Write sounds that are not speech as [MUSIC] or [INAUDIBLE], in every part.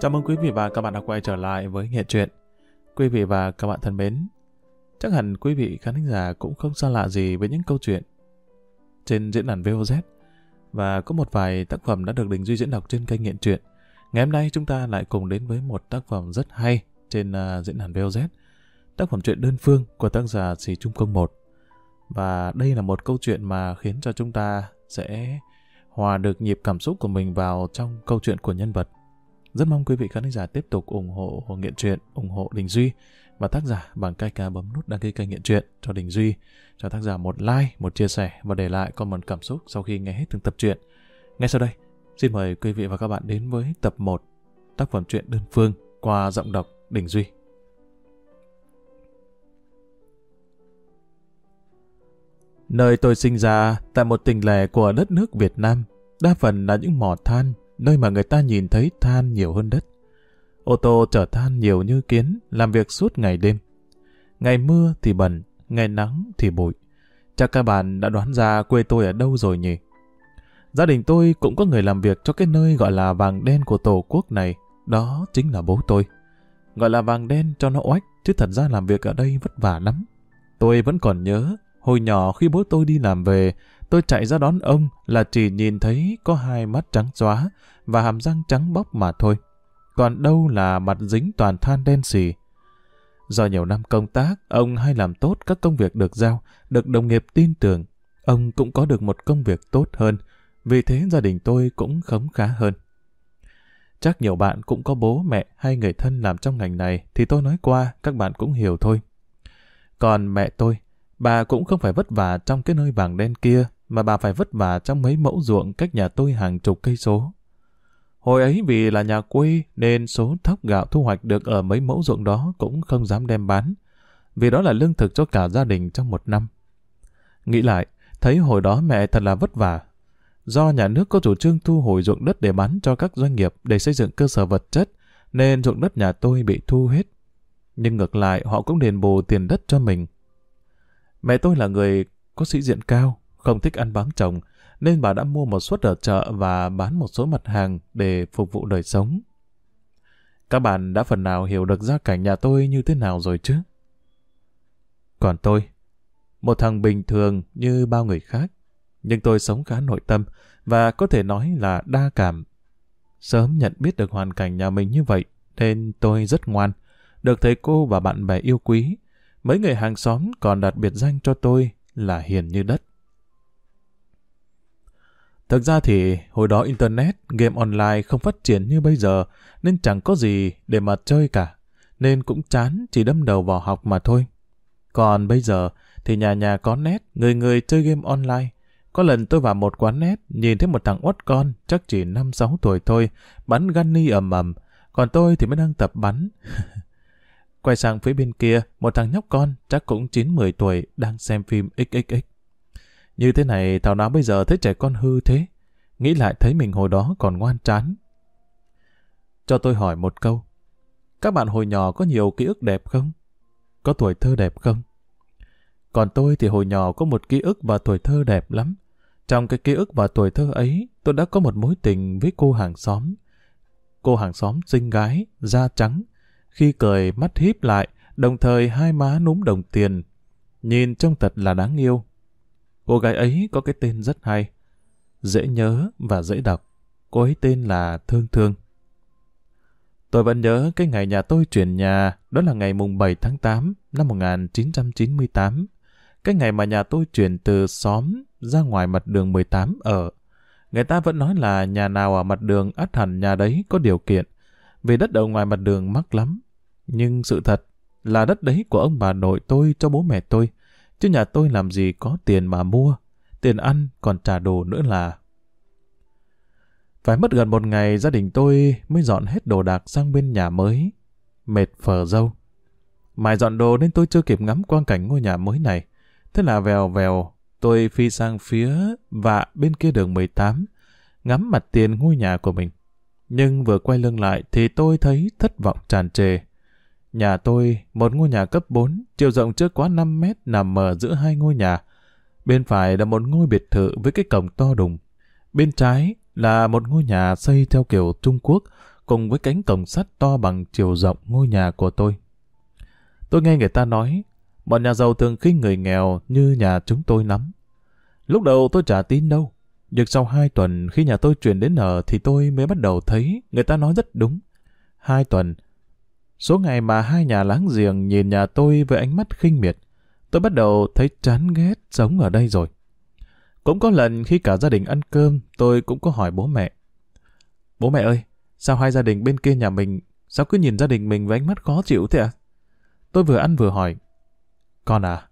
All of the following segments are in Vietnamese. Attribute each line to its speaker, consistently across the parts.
Speaker 1: Chào mừng quý vị và các bạn đã quay trở lại với Nghệ truyện. Quý vị và các bạn thân mến, chắc hẳn quý vị khán giả cũng không xa lạ gì với những câu chuyện trên diễn đàn VOZ và có một vài tác phẩm đã được Đình Duy diễn đọc trên kênh Nghệ truyện. Ngày hôm nay chúng ta lại cùng đến với một tác phẩm rất hay trên uh, diễn đàn VOZ. Tác phẩm truyện đơn phương của tác giả Sĩ Trung Công 1. Và đây là một câu chuyện mà khiến cho chúng ta sẽ hòa được nhịp cảm xúc của mình vào trong câu chuyện của nhân vật. Rất mong quý vị khán giả tiếp tục ủng hộ Hồ Nghiện Truyện, ủng hộ Đình Duy và tác giả bằng cách à, bấm nút đăng ký kênh Nghiện Truyện cho Đình Duy, cho tác giả một like, một chia sẻ và để lại comment cảm xúc sau khi nghe hết từng tập truyện. Ngay sau đây, xin mời quý vị và các bạn đến với tập 1 tác phẩm truyện đơn phương qua giọng đọc Đình Duy. Nơi tôi sinh ra, tại một tỉnh lẻ của đất nước Việt Nam, đa phần là những mỏ than, nơi mà người ta nhìn thấy than nhiều hơn đất. Ô tô chở than nhiều như kiến, làm việc suốt ngày đêm. Ngày mưa thì bẩn, ngày nắng thì bụi. Chắc các bạn đã đoán ra quê tôi ở đâu rồi nhỉ? Gia đình tôi cũng có người làm việc cho cái nơi gọi là vàng đen của tổ quốc này, đó chính là bố tôi. Gọi là vàng đen cho nó oách, chứ thật ra làm việc ở đây vất vả lắm. Tôi vẫn còn nhớ, hồi nhỏ khi bố tôi đi làm về, tôi chạy ra đón ông là chỉ nhìn thấy có hai mắt trắng xóa và hàm răng trắng bóc mà thôi. Còn đâu là mặt dính toàn than đen xì. Do nhiều năm công tác, ông hay làm tốt các công việc được giao, được đồng nghiệp tin tưởng. Ông cũng có được một công việc tốt hơn, vì thế gia đình tôi cũng khấm khá hơn. Chắc nhiều bạn cũng có bố, mẹ hay người thân làm trong ngành này thì tôi nói qua các bạn cũng hiểu thôi. Còn mẹ tôi, bà cũng không phải vất vả trong cái nơi vàng đen kia mà bà phải vất vả trong mấy mẫu ruộng cách nhà tôi hàng chục cây số. Hồi ấy vì là nhà quê nên số thóc gạo thu hoạch được ở mấy mẫu ruộng đó cũng không dám đem bán, vì đó là lương thực cho cả gia đình trong một năm. Nghĩ lại, thấy hồi đó mẹ thật là vất vả. Do nhà nước có chủ trương thu hồi ruộng đất để bán cho các doanh nghiệp để xây dựng cơ sở vật chất, nên ruộng đất nhà tôi bị thu hết. Nhưng ngược lại họ cũng đền bù tiền đất cho mình. Mẹ tôi là người có sĩ diện cao, không thích ăn bám chồng, nên bà đã mua một suất ở chợ và bán một số mặt hàng để phục vụ đời sống. Các bạn đã phần nào hiểu được gia cảnh nhà tôi như thế nào rồi chứ? Còn tôi, một thằng bình thường như bao người khác, nhưng tôi sống khá nội tâm và có thể nói là đa cảm. Sớm nhận biết được hoàn cảnh nhà mình như vậy nên tôi rất ngoan, được thầy cô và bạn bè yêu quý. Mấy người hàng xóm còn đặt biệt danh cho tôi là hiền như đất. Thực ra thì hồi đó Internet, game online không phát triển như bây giờ nên chẳng có gì để mà chơi cả. Nên cũng chán chỉ đâm đầu vào học mà thôi. Còn bây giờ thì nhà nhà có net người người chơi game online. Có lần tôi vào một quán net nhìn thấy một thằng uất con, chắc chỉ 5-6 tuổi thôi, bắn gunny ầm ầm. Còn tôi thì mới đang tập bắn. [LAUGHS] Quay sang phía bên kia, một thằng nhóc con, chắc cũng 9-10 tuổi, đang xem phim XXX. Như thế này thảo nào bây giờ thấy trẻ con hư thế. Nghĩ lại thấy mình hồi đó còn ngoan trán. Cho tôi hỏi một câu. Các bạn hồi nhỏ có nhiều ký ức đẹp không? Có tuổi thơ đẹp không? Còn tôi thì hồi nhỏ có một ký ức và tuổi thơ đẹp lắm. Trong cái ký ức và tuổi thơ ấy, tôi đã có một mối tình với cô hàng xóm. Cô hàng xóm xinh gái, da trắng. Khi cười mắt híp lại, đồng thời hai má núm đồng tiền. Nhìn trông thật là đáng yêu. Cô gái ấy có cái tên rất hay, dễ nhớ và dễ đọc. Cô ấy tên là Thương Thương. Tôi vẫn nhớ cái ngày nhà tôi chuyển nhà, đó là ngày mùng 7 tháng 8 năm 1998. Cái ngày mà nhà tôi chuyển từ xóm ra ngoài mặt đường 18 ở. Người ta vẫn nói là nhà nào ở mặt đường ắt hẳn nhà đấy có điều kiện, vì đất ở ngoài mặt đường mắc lắm. Nhưng sự thật là đất đấy của ông bà nội tôi cho bố mẹ tôi, chứ nhà tôi làm gì có tiền mà mua, tiền ăn còn trả đồ nữa là. Phải mất gần một ngày gia đình tôi mới dọn hết đồ đạc sang bên nhà mới, mệt phờ dâu. Mãi dọn đồ nên tôi chưa kịp ngắm quang cảnh ngôi nhà mới này. Thế là vèo vèo, tôi phi sang phía và bên kia đường 18, ngắm mặt tiền ngôi nhà của mình. Nhưng vừa quay lưng lại thì tôi thấy thất vọng tràn trề. Nhà tôi, một ngôi nhà cấp 4, chiều rộng chưa quá 5 mét nằm ở giữa hai ngôi nhà. Bên phải là một ngôi biệt thự với cái cổng to đùng. Bên trái là một ngôi nhà xây theo kiểu Trung Quốc, cùng với cánh cổng sắt to bằng chiều rộng ngôi nhà của tôi. Tôi nghe người ta nói, bọn nhà giàu thường khinh người nghèo như nhà chúng tôi lắm. Lúc đầu tôi chả tin đâu, nhưng sau hai tuần khi nhà tôi chuyển đến ở thì tôi mới bắt đầu thấy người ta nói rất đúng. Hai tuần, số ngày mà hai nhà láng giềng nhìn nhà tôi với ánh mắt khinh miệt, tôi bắt đầu thấy chán ghét sống ở đây rồi. Cũng có lần khi cả gia đình ăn cơm, tôi cũng có hỏi bố mẹ. Bố mẹ ơi, sao hai gia đình bên kia nhà mình, sao cứ nhìn gia đình mình với ánh mắt khó chịu thế ạ? Tôi vừa ăn vừa hỏi. Con à,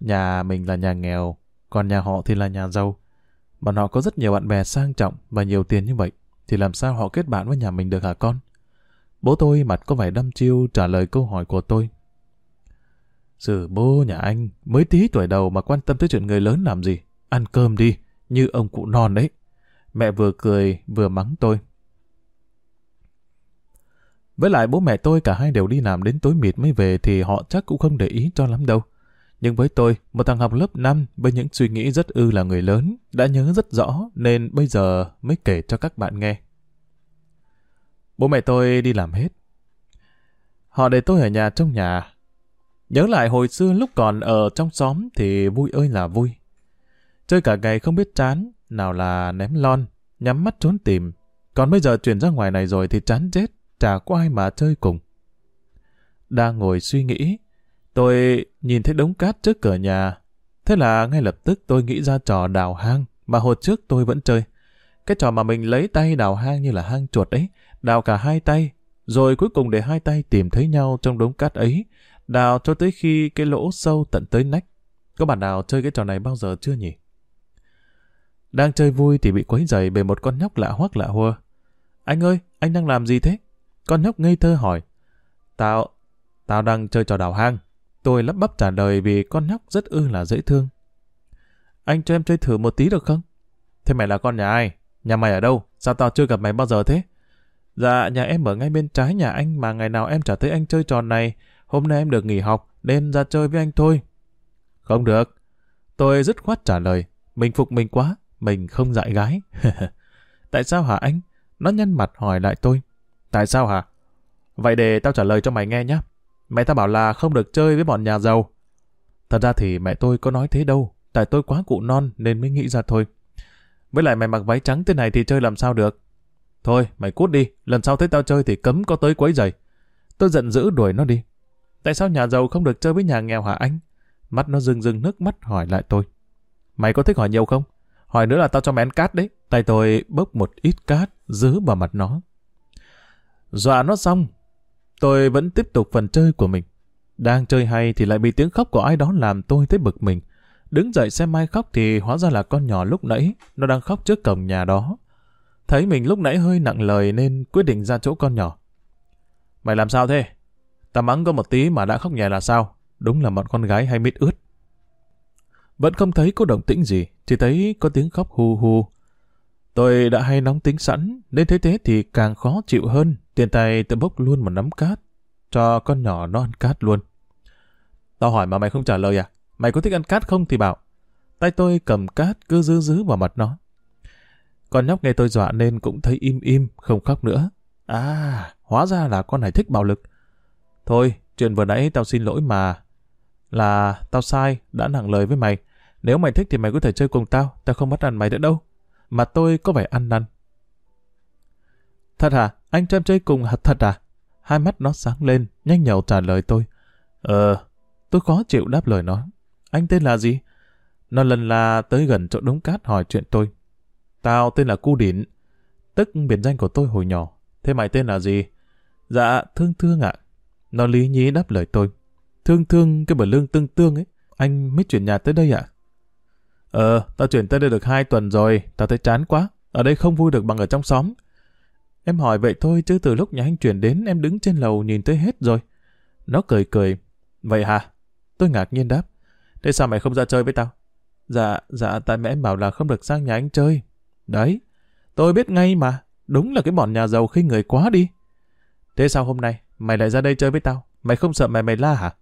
Speaker 1: nhà mình là nhà nghèo, còn nhà họ thì là nhà giàu. Bọn họ có rất nhiều bạn bè sang trọng và nhiều tiền như vậy, thì làm sao họ kết bạn với nhà mình được hả con? Bố tôi mặt có vẻ đăm chiêu trả lời câu hỏi của tôi. Sử bố nhà anh mới tí tuổi đầu mà quan tâm tới chuyện người lớn làm gì? Ăn cơm đi, như ông cụ non đấy. Mẹ vừa cười vừa mắng tôi. Với lại bố mẹ tôi cả hai đều đi làm đến tối mịt mới về thì họ chắc cũng không để ý cho lắm đâu. Nhưng với tôi, một thằng học lớp 5 với những suy nghĩ rất ư là người lớn, đã nhớ rất rõ nên bây giờ mới kể cho các bạn nghe. Bố mẹ tôi đi làm hết. Họ để tôi ở nhà trong nhà. Nhớ lại hồi xưa lúc còn ở trong xóm thì vui ơi là vui. Chơi cả ngày không biết chán, nào là ném lon, nhắm mắt trốn tìm. Còn bây giờ chuyển ra ngoài này rồi thì chán chết, chả có ai mà chơi cùng. Đang ngồi suy nghĩ, tôi nhìn thấy đống cát trước cửa nhà. Thế là ngay lập tức tôi nghĩ ra trò đào hang mà hồi trước tôi vẫn chơi. Cái trò mà mình lấy tay đào hang như là hang chuột ấy, đào cả hai tay, rồi cuối cùng để hai tay tìm thấy nhau trong đống cát ấy, đào cho tới khi cái lỗ sâu tận tới nách. Có bạn nào chơi cái trò này bao giờ chưa nhỉ? Đang chơi vui thì bị quấy dày bởi một con nhóc lạ hoắc lạ hùa. Anh ơi, anh đang làm gì thế? Con nhóc ngây thơ hỏi. Tao, tao đang chơi trò đào hang. Tôi lắp bắp trả lời vì con nhóc rất ư là dễ thương. Anh cho em chơi thử một tí được không? Thế mày là con nhà ai? Nhà mày ở đâu? Sao tao chưa gặp mày bao giờ thế? Dạ, nhà em ở ngay bên trái nhà anh mà ngày nào em chả thấy anh chơi trò này. Hôm nay em được nghỉ học, nên ra chơi với anh thôi. Không được. Tôi dứt khoát trả lời. Mình phục mình quá, mình không dại gái. [LAUGHS] Tại sao hả anh? Nó nhăn mặt hỏi lại tôi. Tại sao hả? Vậy để tao trả lời cho mày nghe nhé. Mẹ tao bảo là không được chơi với bọn nhà giàu. Thật ra thì mẹ tôi có nói thế đâu. Tại tôi quá cụ non nên mới nghĩ ra thôi. Với lại mày mặc váy trắng thế này thì chơi làm sao được. Thôi, mày cút đi. Lần sau thấy tao chơi thì cấm có tới quấy giày. Tôi giận dữ đuổi nó đi. Tại sao nhà giàu không được chơi với nhà nghèo hả anh? Mắt nó rưng rưng nước mắt hỏi lại tôi. Mày có thích hỏi nhiều không? Hỏi nữa là tao cho mày ăn cát đấy. Tay tôi bốc một ít cát, giữ vào mặt nó. Dọa nó xong, tôi vẫn tiếp tục phần chơi của mình. Đang chơi hay thì lại bị tiếng khóc của ai đó làm tôi thấy bực mình. Đứng dậy xem mai khóc thì hóa ra là con nhỏ lúc nãy, nó đang khóc trước cổng nhà đó. Thấy mình lúc nãy hơi nặng lời nên quyết định ra chỗ con nhỏ. Mày làm sao thế? Ta mắng có một tí mà đã khóc nhè là sao? Đúng là bọn con gái hay mít ướt. Vẫn không thấy có động tĩnh gì, chỉ thấy có tiếng khóc hu hu. Tôi đã hay nóng tính sẵn, nên thế thế thì càng khó chịu hơn. Tiền tay tự bốc luôn một nắm cát, cho con nhỏ nó ăn cát luôn. Tao hỏi mà mày không trả lời à? Mày có thích ăn cát không thì bảo. Tay tôi cầm cát cứ giữ giữ vào mặt nó. Con nhóc nghe tôi dọa nên cũng thấy im im, không khóc nữa. À, hóa ra là con này thích bạo lực. Thôi, chuyện vừa nãy tao xin lỗi mà. Là tao sai, đã nặng lời với mày. Nếu mày thích thì mày có thể chơi cùng tao, tao không bắt ăn mày nữa đâu. Mà tôi có vẻ ăn năn. Thật hả? Anh cho em chơi cùng hả? thật à? Hai mắt nó sáng lên, nhanh nhậu trả lời tôi. Ờ, tôi khó chịu đáp lời nó. Anh tên là gì? Nó lần là tới gần chỗ đống cát hỏi chuyện tôi. Tao tên là Cu Đỉn, tức biệt danh của tôi hồi nhỏ. Thế mày tên là gì? Dạ, Thương Thương ạ. Nó lý nhí đáp lời tôi. Thương Thương cái bờ lương tương tương ấy, anh mới chuyển nhà tới đây ạ. Ờ, tao chuyển tới đây được hai tuần rồi, tao thấy chán quá. Ở đây không vui được bằng ở trong xóm. Em hỏi vậy thôi chứ từ lúc nhà anh chuyển đến em đứng trên lầu nhìn tới hết rồi. Nó cười cười. Vậy hả? Tôi ngạc nhiên đáp. Thế sao mày không ra chơi với tao? Dạ, dạ tại mẹ em bảo là không được sang nhà anh chơi. Đấy, tôi biết ngay mà. Đúng là cái bọn nhà giàu khi người quá đi. Thế sao hôm nay mày lại ra đây chơi với tao? Mày không sợ mẹ mày la hả?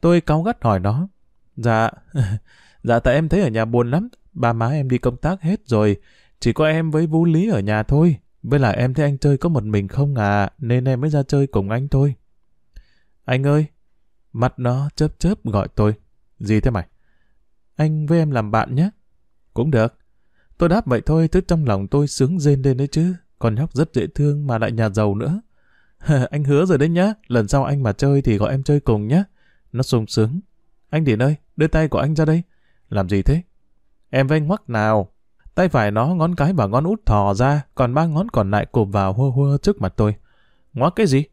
Speaker 1: Tôi cáu gắt hỏi nó. Dạ, [LAUGHS] dạ tại em thấy ở nhà buồn lắm. Ba má em đi công tác hết rồi. Chỉ có em với Vũ Lý ở nhà thôi. Với lại em thấy anh chơi có một mình không à, nên em mới ra chơi cùng anh thôi. Anh ơi! mặt nó chớp chớp gọi tôi. Gì thế mày? Anh với em làm bạn nhé. Cũng được. Tôi đáp vậy thôi, tức trong lòng tôi sướng rên lên đấy chứ. Con nhóc rất dễ thương mà lại nhà giàu nữa. [LAUGHS] anh hứa rồi đấy nhá, lần sau anh mà chơi thì gọi em chơi cùng nhá. Nó sung sướng. Anh Điển ơi, đưa tay của anh ra đây. Làm gì thế? Em với anh ngoắc nào. Tay phải nó ngón cái và ngón út thò ra, còn ba ngón còn lại cụp vào hua hua trước mặt tôi. Ngoắc cái gì?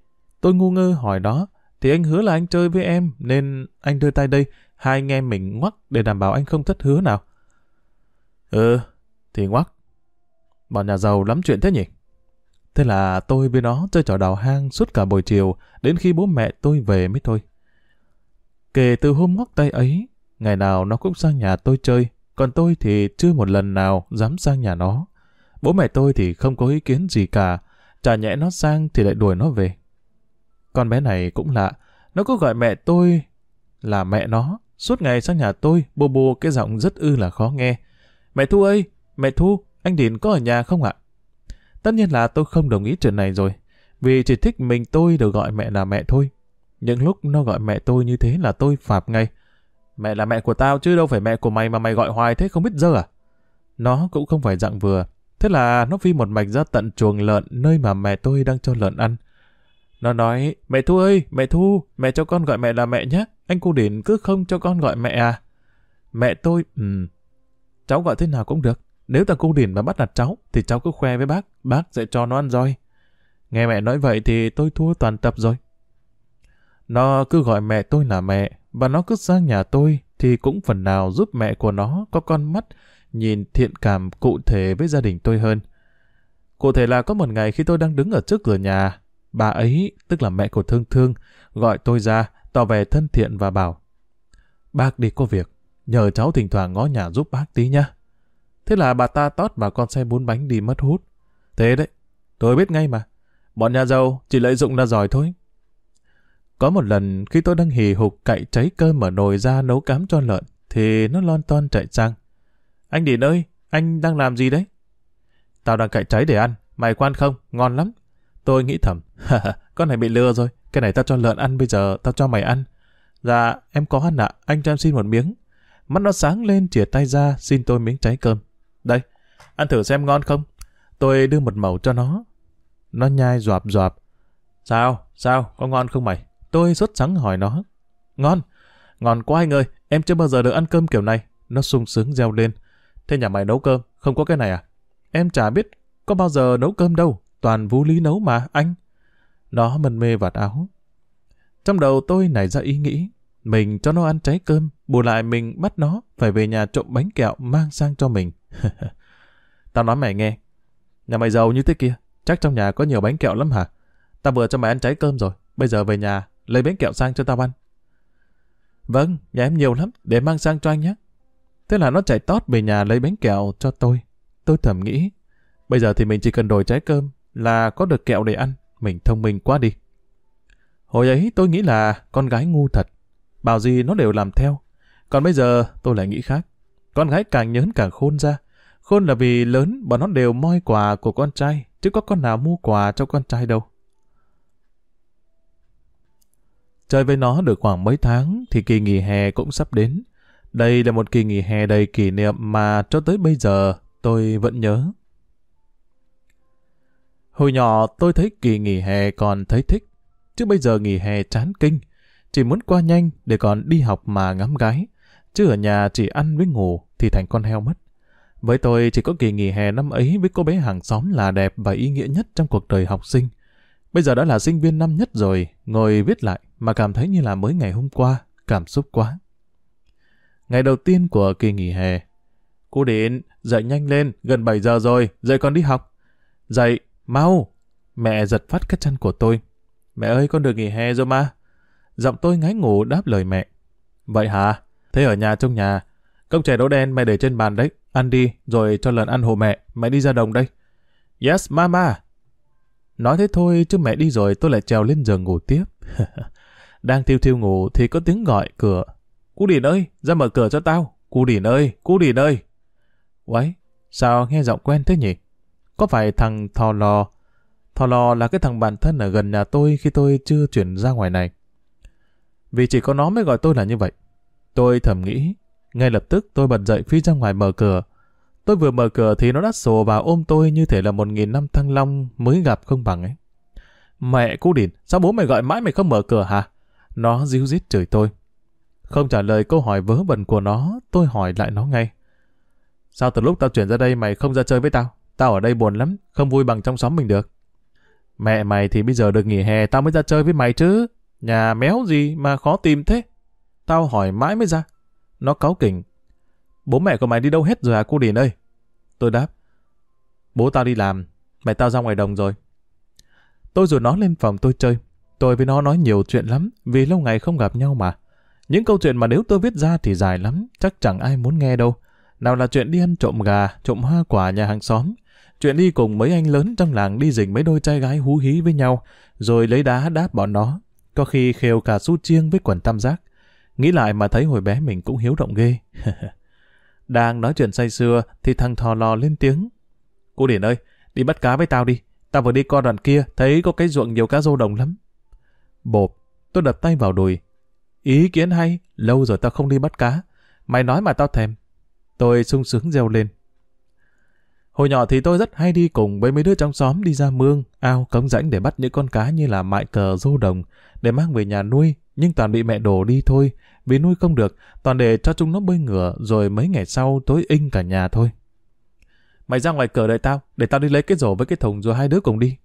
Speaker 1: Tôi ngu ngơ hỏi đó. Thì anh hứa là anh chơi với em, nên anh đưa tay đây, hai anh em mình ngoắc để đảm bảo anh không thất hứa nào. Ừ, thì ngoắc. Bọn nhà giàu lắm chuyện thế nhỉ? Thế là tôi với nó chơi trò đào hang suốt cả buổi chiều, đến khi bố mẹ tôi về mới thôi. Kể từ hôm ngoắc tay ấy, ngày nào nó cũng sang nhà tôi chơi, còn tôi thì chưa một lần nào dám sang nhà nó. Bố mẹ tôi thì không có ý kiến gì cả, chả nhẽ nó sang thì lại đuổi nó về. Con bé này cũng lạ, nó cứ gọi mẹ tôi là mẹ nó, suốt ngày sang nhà tôi bô bô cái giọng rất ư là khó nghe. Mẹ Thu ơi, mẹ Thu, anh Điền có ở nhà không ạ? Tất nhiên là tôi không đồng ý chuyện này rồi, vì chỉ thích mình tôi được gọi mẹ là mẹ thôi. Những lúc nó gọi mẹ tôi như thế là tôi phạt ngay. Mẹ là mẹ của tao chứ đâu phải mẹ của mày mà mày gọi hoài thế không biết dơ à? Nó cũng không phải dặn vừa. Thế là nó phi một mạch ra tận chuồng lợn nơi mà mẹ tôi đang cho lợn ăn. Nó nói, mẹ Thu ơi, mẹ Thu, mẹ cho con gọi mẹ là mẹ nhé. Anh cô điển cứ không cho con gọi mẹ à. Mẹ tôi, ừ, cháu gọi thế nào cũng được. Nếu thằng cung điển mà bắt nạt cháu, thì cháu cứ khoe với bác, bác sẽ cho nó ăn roi. Nghe mẹ nói vậy thì tôi thua toàn tập rồi. Nó cứ gọi mẹ tôi là mẹ, và nó cứ sang nhà tôi thì cũng phần nào giúp mẹ của nó có con mắt nhìn thiện cảm cụ thể với gia đình tôi hơn. Cụ thể là có một ngày khi tôi đang đứng ở trước cửa nhà, bà ấy, tức là mẹ của Thương Thương, gọi tôi ra, tỏ vẻ thân thiện và bảo Bác đi có việc, nhờ cháu thỉnh thoảng ngó nhà giúp bác tí nhá. Thế là bà ta tót vào con xe bốn bánh đi mất hút. Thế đấy, tôi biết ngay mà. Bọn nhà giàu chỉ lợi dụng là giỏi thôi. Có một lần khi tôi đang hì hục cậy cháy cơm ở nồi ra nấu cám cho lợn, thì nó lon ton chạy sang. Anh Điền ơi, anh đang làm gì đấy? Tao đang cậy cháy để ăn, mày quan không? Ngon lắm. Tôi nghĩ thầm, [LAUGHS] con này bị lừa rồi, cái này tao cho lợn ăn bây giờ, tao cho mày ăn. Dạ, em có ăn ạ, anh cho em xin một miếng. Mắt nó sáng lên chìa tay ra xin tôi miếng cháy cơm. Đây, ăn thử xem ngon không? Tôi đưa một mẩu cho nó. Nó nhai dọp dọp. Sao? Sao? Có ngon không mày? Tôi sốt sắng hỏi nó. Ngon. Ngon quá anh ơi, em chưa bao giờ được ăn cơm kiểu này. Nó sung sướng reo lên. Thế nhà mày nấu cơm, không có cái này à? Em chả biết có bao giờ nấu cơm đâu. Toàn vũ lý nấu mà, anh. Nó mân mê vạt áo. Trong đầu tôi nảy ra ý nghĩ. Mình cho nó ăn trái cơm, bù lại mình bắt nó phải về nhà trộm bánh kẹo mang sang cho mình. [LAUGHS] Tao nói mày nghe. Nhà mày giàu như thế kia, chắc trong nhà có nhiều bánh kẹo lắm hả? Tao vừa cho mày ăn trái cơm rồi, bây giờ về nhà lấy bánh kẹo sang cho tao ăn. Vâng, nhà em nhiều lắm, để mang sang cho anh nhé. Thế là nó chạy tót về nhà lấy bánh kẹo cho tôi. Tôi thầm nghĩ, bây giờ thì mình chỉ cần đổi trái cơm là có được kẹo để ăn, mình thông minh quá đi. Hồi ấy tôi nghĩ là con gái ngu thật, bảo gì nó đều làm theo. Còn bây giờ tôi lại nghĩ khác. Con gái càng nhớn càng khôn ra. Khôn là vì lớn bọn nó đều moi quà của con trai, chứ có con nào mua quà cho con trai đâu. Chơi với nó được khoảng mấy tháng thì kỳ nghỉ hè cũng sắp đến. Đây là một kỳ nghỉ hè đầy kỷ niệm mà cho tới bây giờ tôi vẫn nhớ. Hồi nhỏ tôi thấy kỳ nghỉ hè còn thấy thích, chứ bây giờ nghỉ hè chán kinh, chỉ muốn qua nhanh để còn đi học mà ngắm gái, chứ ở nhà chỉ ăn với ngủ thì thành con heo mất. Với tôi chỉ có kỳ nghỉ hè năm ấy với cô bé hàng xóm là đẹp và ý nghĩa nhất trong cuộc đời học sinh. Bây giờ đã là sinh viên năm nhất rồi, ngồi viết lại mà cảm thấy như là mới ngày hôm qua, cảm xúc quá. Ngày đầu tiên của kỳ nghỉ hè. Cô đến dậy nhanh lên, gần 7 giờ rồi, dậy con đi học. Dậy, mau! Mẹ giật phát cái chân của tôi. Mẹ ơi, con được nghỉ hè rồi mà. Giọng tôi ngái ngủ đáp lời mẹ. Vậy hả? Thế ở nhà trong nhà. công chè đỗ đen mẹ để trên bàn đấy. Ăn đi, rồi cho lần ăn hồ mẹ. Mẹ đi ra đồng đây. Yes, mama. Nói thế thôi, chứ mẹ đi rồi tôi lại trèo lên giường ngủ tiếp. [LAUGHS] Đang thiêu thiêu ngủ thì có tiếng gọi cửa. Cú Điền ơi, ra mở cửa cho tao. Cú Điền ơi, Cú Điền ơi. Uấy, sao nghe giọng quen thế nhỉ? có phải thằng Thò Lò? Thò Lò là cái thằng bạn thân ở gần nhà tôi khi tôi chưa chuyển ra ngoài này. Vì chỉ có nó mới gọi tôi là như vậy. Tôi thầm nghĩ, ngay lập tức tôi bật dậy phi ra ngoài mở cửa. Tôi vừa mở cửa thì nó đã sồ vào ôm tôi như thể là một nghìn năm thăng long mới gặp không bằng ấy. Mẹ cú đỉn, sao bố mày gọi mãi mày không mở cửa hả? Nó díu dít chửi tôi. Không trả lời câu hỏi vớ vẩn của nó, tôi hỏi lại nó ngay. Sao từ lúc tao chuyển ra đây mày không ra chơi với tao? Tao ở đây buồn lắm, không vui bằng trong xóm mình được. Mẹ mày thì bây giờ được nghỉ hè tao mới ra chơi với mày chứ. Nhà méo gì mà khó tìm thế? Tao hỏi mãi mới ra. Nó cáu kỉnh. Bố mẹ của mày đi đâu hết rồi à cô Điền ơi? Tôi đáp. Bố tao đi làm, mẹ tao ra ngoài đồng rồi. Tôi rồi nó lên phòng tôi chơi. Tôi với nó nói nhiều chuyện lắm, vì lâu ngày không gặp nhau mà. Những câu chuyện mà nếu tôi viết ra thì dài lắm, chắc chẳng ai muốn nghe đâu. Nào là chuyện đi ăn trộm gà, trộm hoa quả nhà hàng xóm, chuyện đi cùng mấy anh lớn trong làng đi dình mấy đôi trai gái hú hí với nhau, rồi lấy đá đáp bọn nó. Có khi khều cả su chiêng với quần tam giác. Nghĩ lại mà thấy hồi bé mình cũng hiếu động ghê. [LAUGHS] Đang nói chuyện say xưa thì thằng thò lò lên tiếng. Cô Điển ơi, đi bắt cá với tao đi. Tao vừa đi qua đoạn kia, thấy có cái ruộng nhiều cá rô đồng lắm. Bộp, tôi đập tay vào đùi. Ý kiến hay, lâu rồi tao không đi bắt cá. Mày nói mà tao thèm. Tôi sung sướng reo lên. Hồi nhỏ thì tôi rất hay đi cùng với mấy đứa trong xóm đi ra mương, ao, cống rãnh để bắt những con cá như là mại cờ, rô đồng, để mang về nhà nuôi, nhưng toàn bị mẹ đổ đi thôi, vì nuôi không được, toàn để cho chúng nó bơi ngửa, rồi mấy ngày sau tối in cả nhà thôi. Mày ra ngoài cửa đợi tao, để tao đi lấy cái rổ với cái thùng rồi hai đứa cùng đi.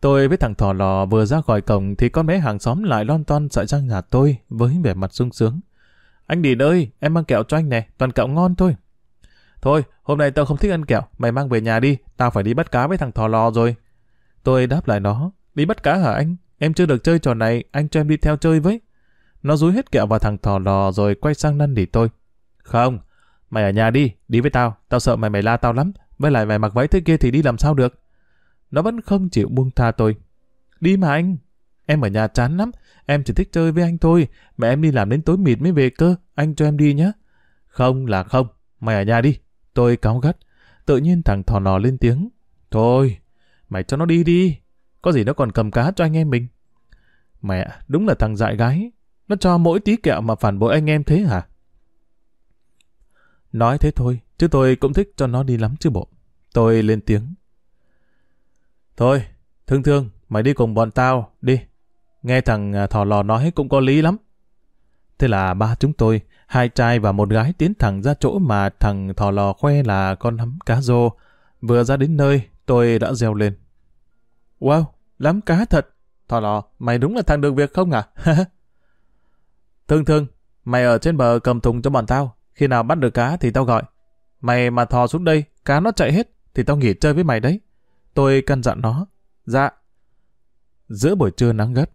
Speaker 1: Tôi với thằng thỏ lò vừa ra khỏi cổng thì con bé hàng xóm lại lon ton chạy ra nhà tôi với vẻ mặt sung sướng. Anh Điền ơi, em mang kẹo cho anh nè, toàn kẹo ngon thôi. Thôi, hôm nay tao không thích ăn kẹo, mày mang về nhà đi, tao phải đi bắt cá với thằng thò lò rồi. Tôi đáp lại nó, đi bắt cá hả anh? Em chưa được chơi trò này, anh cho em đi theo chơi với. Nó rúi hết kẹo vào thằng thò lò rồi quay sang năn nỉ tôi. Không, mày ở nhà đi, đi với tao, tao sợ mày mày la tao lắm, với lại mày mặc váy thế kia thì đi làm sao được. Nó vẫn không chịu buông tha tôi. Đi mà anh, em ở nhà chán lắm, em chỉ thích chơi với anh thôi, mẹ em đi làm đến tối mịt mới về cơ, anh cho em đi nhé. Không là không, mày ở nhà đi, Tôi cáo gắt. Tự nhiên thằng thò lò lên tiếng. Thôi, mày cho nó đi đi. Có gì nó còn cầm cá cho anh em mình. Mẹ, đúng là thằng dại gái. Nó cho mỗi tí kẹo mà phản bội anh em thế hả? Nói thế thôi, chứ tôi cũng thích cho nó đi lắm chứ bộ. Tôi lên tiếng. Thôi, thương thương, mày đi cùng bọn tao, đi. Nghe thằng à, thỏ thò lò nói cũng có lý lắm. Thế là ba chúng tôi Hai trai và một gái tiến thẳng ra chỗ mà thằng thò lò khoe là con nắm cá rô. Vừa ra đến nơi, tôi đã reo lên. Wow, lắm cá thật. Thò lò, mày đúng là thằng được việc không à? [LAUGHS] thương thương, mày ở trên bờ cầm thùng cho bọn tao. Khi nào bắt được cá thì tao gọi. Mày mà thò xuống đây, cá nó chạy hết, thì tao nghỉ chơi với mày đấy. Tôi căn dặn nó. Dạ. Giữa buổi trưa nắng gắt,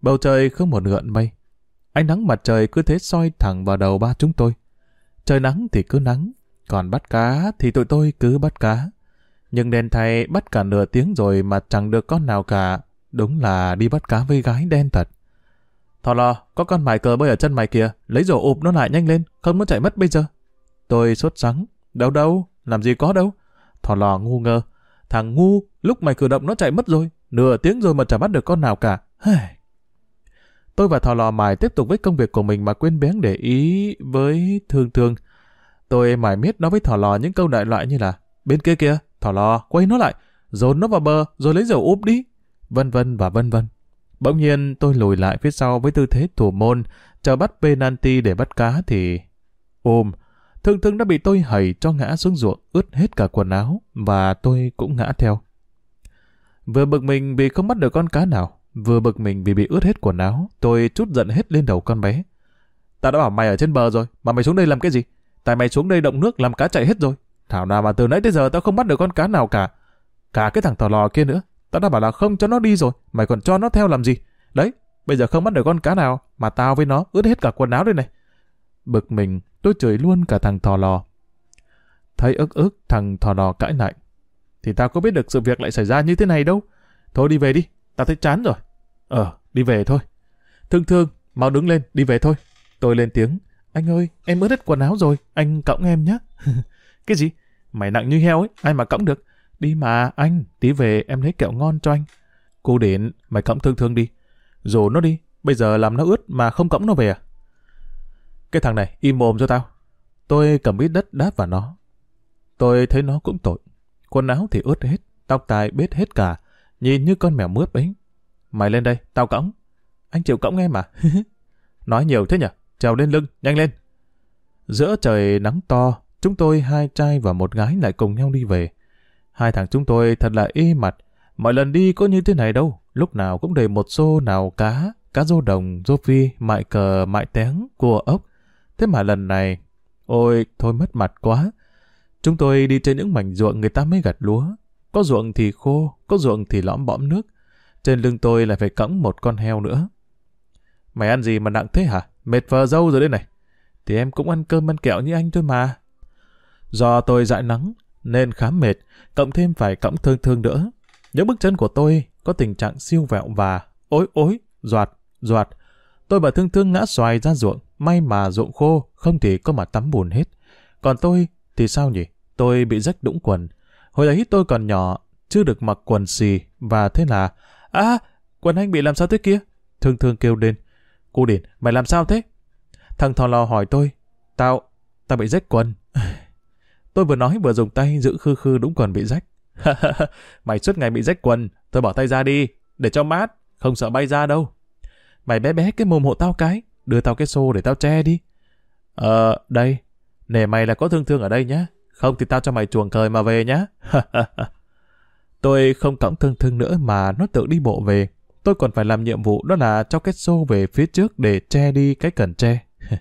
Speaker 1: bầu trời không một gợn mây. Ánh nắng mặt trời cứ thế soi thẳng vào đầu ba chúng tôi. Trời nắng thì cứ nắng, còn bắt cá thì tụi tôi cứ bắt cá. Nhưng đen thay bắt cả nửa tiếng rồi mà chẳng được con nào cả. Đúng là đi bắt cá với gái đen thật. Thò lò, có con mải cờ bơi ở chân mày kìa, lấy rổ ụp nó lại nhanh lên, không muốn chạy mất bây giờ. Tôi sốt sắng, đâu đâu, làm gì có đâu. Thò lò ngu ngơ, thằng ngu, lúc mày cử động nó chạy mất rồi, nửa tiếng rồi mà chả bắt được con nào cả. Tôi và Thò Lò mài tiếp tục với công việc của mình mà quên bén để ý với Thương Thương. Tôi mải miết nói với Thò Lò những câu đại loại như là Bên kia kia, thỏ Lò, quay nó lại, dồn nó vào bờ, rồi lấy dầu úp đi. Vân vân và vân vân. Bỗng nhiên tôi lùi lại phía sau với tư thế thủ môn, chờ bắt penalty để bắt cá thì... Ôm, Thương Thương đã bị tôi hầy cho ngã xuống ruộng, ướt hết cả quần áo, và tôi cũng ngã theo. Vừa bực mình vì không bắt được con cá nào, Vừa bực mình vì bị ướt hết quần áo, tôi chút giận hết lên đầu con bé. Ta đã bảo mày ở trên bờ rồi, mà mày xuống đây làm cái gì? Tại mày xuống đây động nước làm cá chạy hết rồi. Thảo nào mà từ nãy tới giờ tao không bắt được con cá nào cả. Cả cái thằng thò lò kia nữa. Tao đã bảo là không cho nó đi rồi, mày còn cho nó theo làm gì? Đấy, bây giờ không bắt được con cá nào, mà tao với nó ướt hết cả quần áo đây này. Bực mình, tôi chửi luôn cả thằng thò lò. Thấy ức ức thằng thò lò cãi lại. Thì tao có biết được sự việc lại xảy ra như thế này đâu. Thôi đi về đi, tao thấy chán rồi. Ờ, đi về thôi. Thương thương, mau đứng lên, đi về thôi. Tôi lên tiếng. Anh ơi, em ướt hết quần áo rồi, anh cõng em nhé. [LAUGHS] cái gì? Mày nặng như heo ấy, ai mà cõng được? Đi mà, anh, tí về em lấy kẹo ngon cho anh. Cô đến, mày cõng thương thương đi. rồi nó đi, bây giờ làm nó ướt mà không cõng nó về à? Cái thằng này, im mồm cho tao. Tôi cầm ít đất đáp vào nó. Tôi thấy nó cũng tội. Quần áo thì ướt hết, tóc tai bết hết cả, nhìn như con mèo mướp ấy. Mày lên đây, tao cõng. Anh chịu cõng em à? [LAUGHS] Nói nhiều thế nhỉ? Trèo lên lưng, nhanh lên. Giữa trời nắng to, chúng tôi hai trai và một gái lại cùng nhau đi về. Hai thằng chúng tôi thật là ê mặt. Mọi lần đi có như thế này đâu. Lúc nào cũng đầy một xô nào cá, cá rô đồng, rô phi, mại cờ, mại téng cua ốc. Thế mà lần này, ôi, thôi mất mặt quá. Chúng tôi đi trên những mảnh ruộng người ta mới gặt lúa. Có ruộng thì khô, có ruộng thì lõm bõm nước. Trên lưng tôi lại phải cõng một con heo nữa. Mày ăn gì mà nặng thế hả? Mệt phờ dâu rồi đây này. Thì em cũng ăn cơm ăn kẹo như anh thôi mà. Do tôi dại nắng, nên khá mệt, cộng thêm phải cõng thương thương nữa. Những bước chân của tôi có tình trạng siêu vẹo và ối ối, doạt, doạt. Tôi và thương thương ngã xoài ra ruộng, may mà ruộng khô, không thì có mà tắm bùn hết. Còn tôi thì sao nhỉ? Tôi bị rách đũng quần. Hồi đấy tôi còn nhỏ, chưa được mặc quần xì, và thế là... À, quần anh bị làm sao thế kia? Thương thương kêu lên. Cô Điển, mày làm sao thế? Thằng thò lò hỏi tôi. Tao, tao bị rách quần. [LAUGHS] tôi vừa nói vừa dùng tay giữ khư khư đúng quần bị rách. [LAUGHS] mày suốt ngày bị rách quần, tôi bỏ tay ra đi, để cho mát, không sợ bay ra đâu. Mày bé bé cái mồm hộ tao cái, đưa tao cái xô để tao che đi. Ờ, đây, nể mày là có thương thương ở đây nhá, không thì tao cho mày chuồng cời mà về nhá. [LAUGHS] tôi không cõng thương thương nữa mà nó tự đi bộ về. Tôi còn phải làm nhiệm vụ đó là cho cái xô về phía trước để che đi cái cần che [LAUGHS]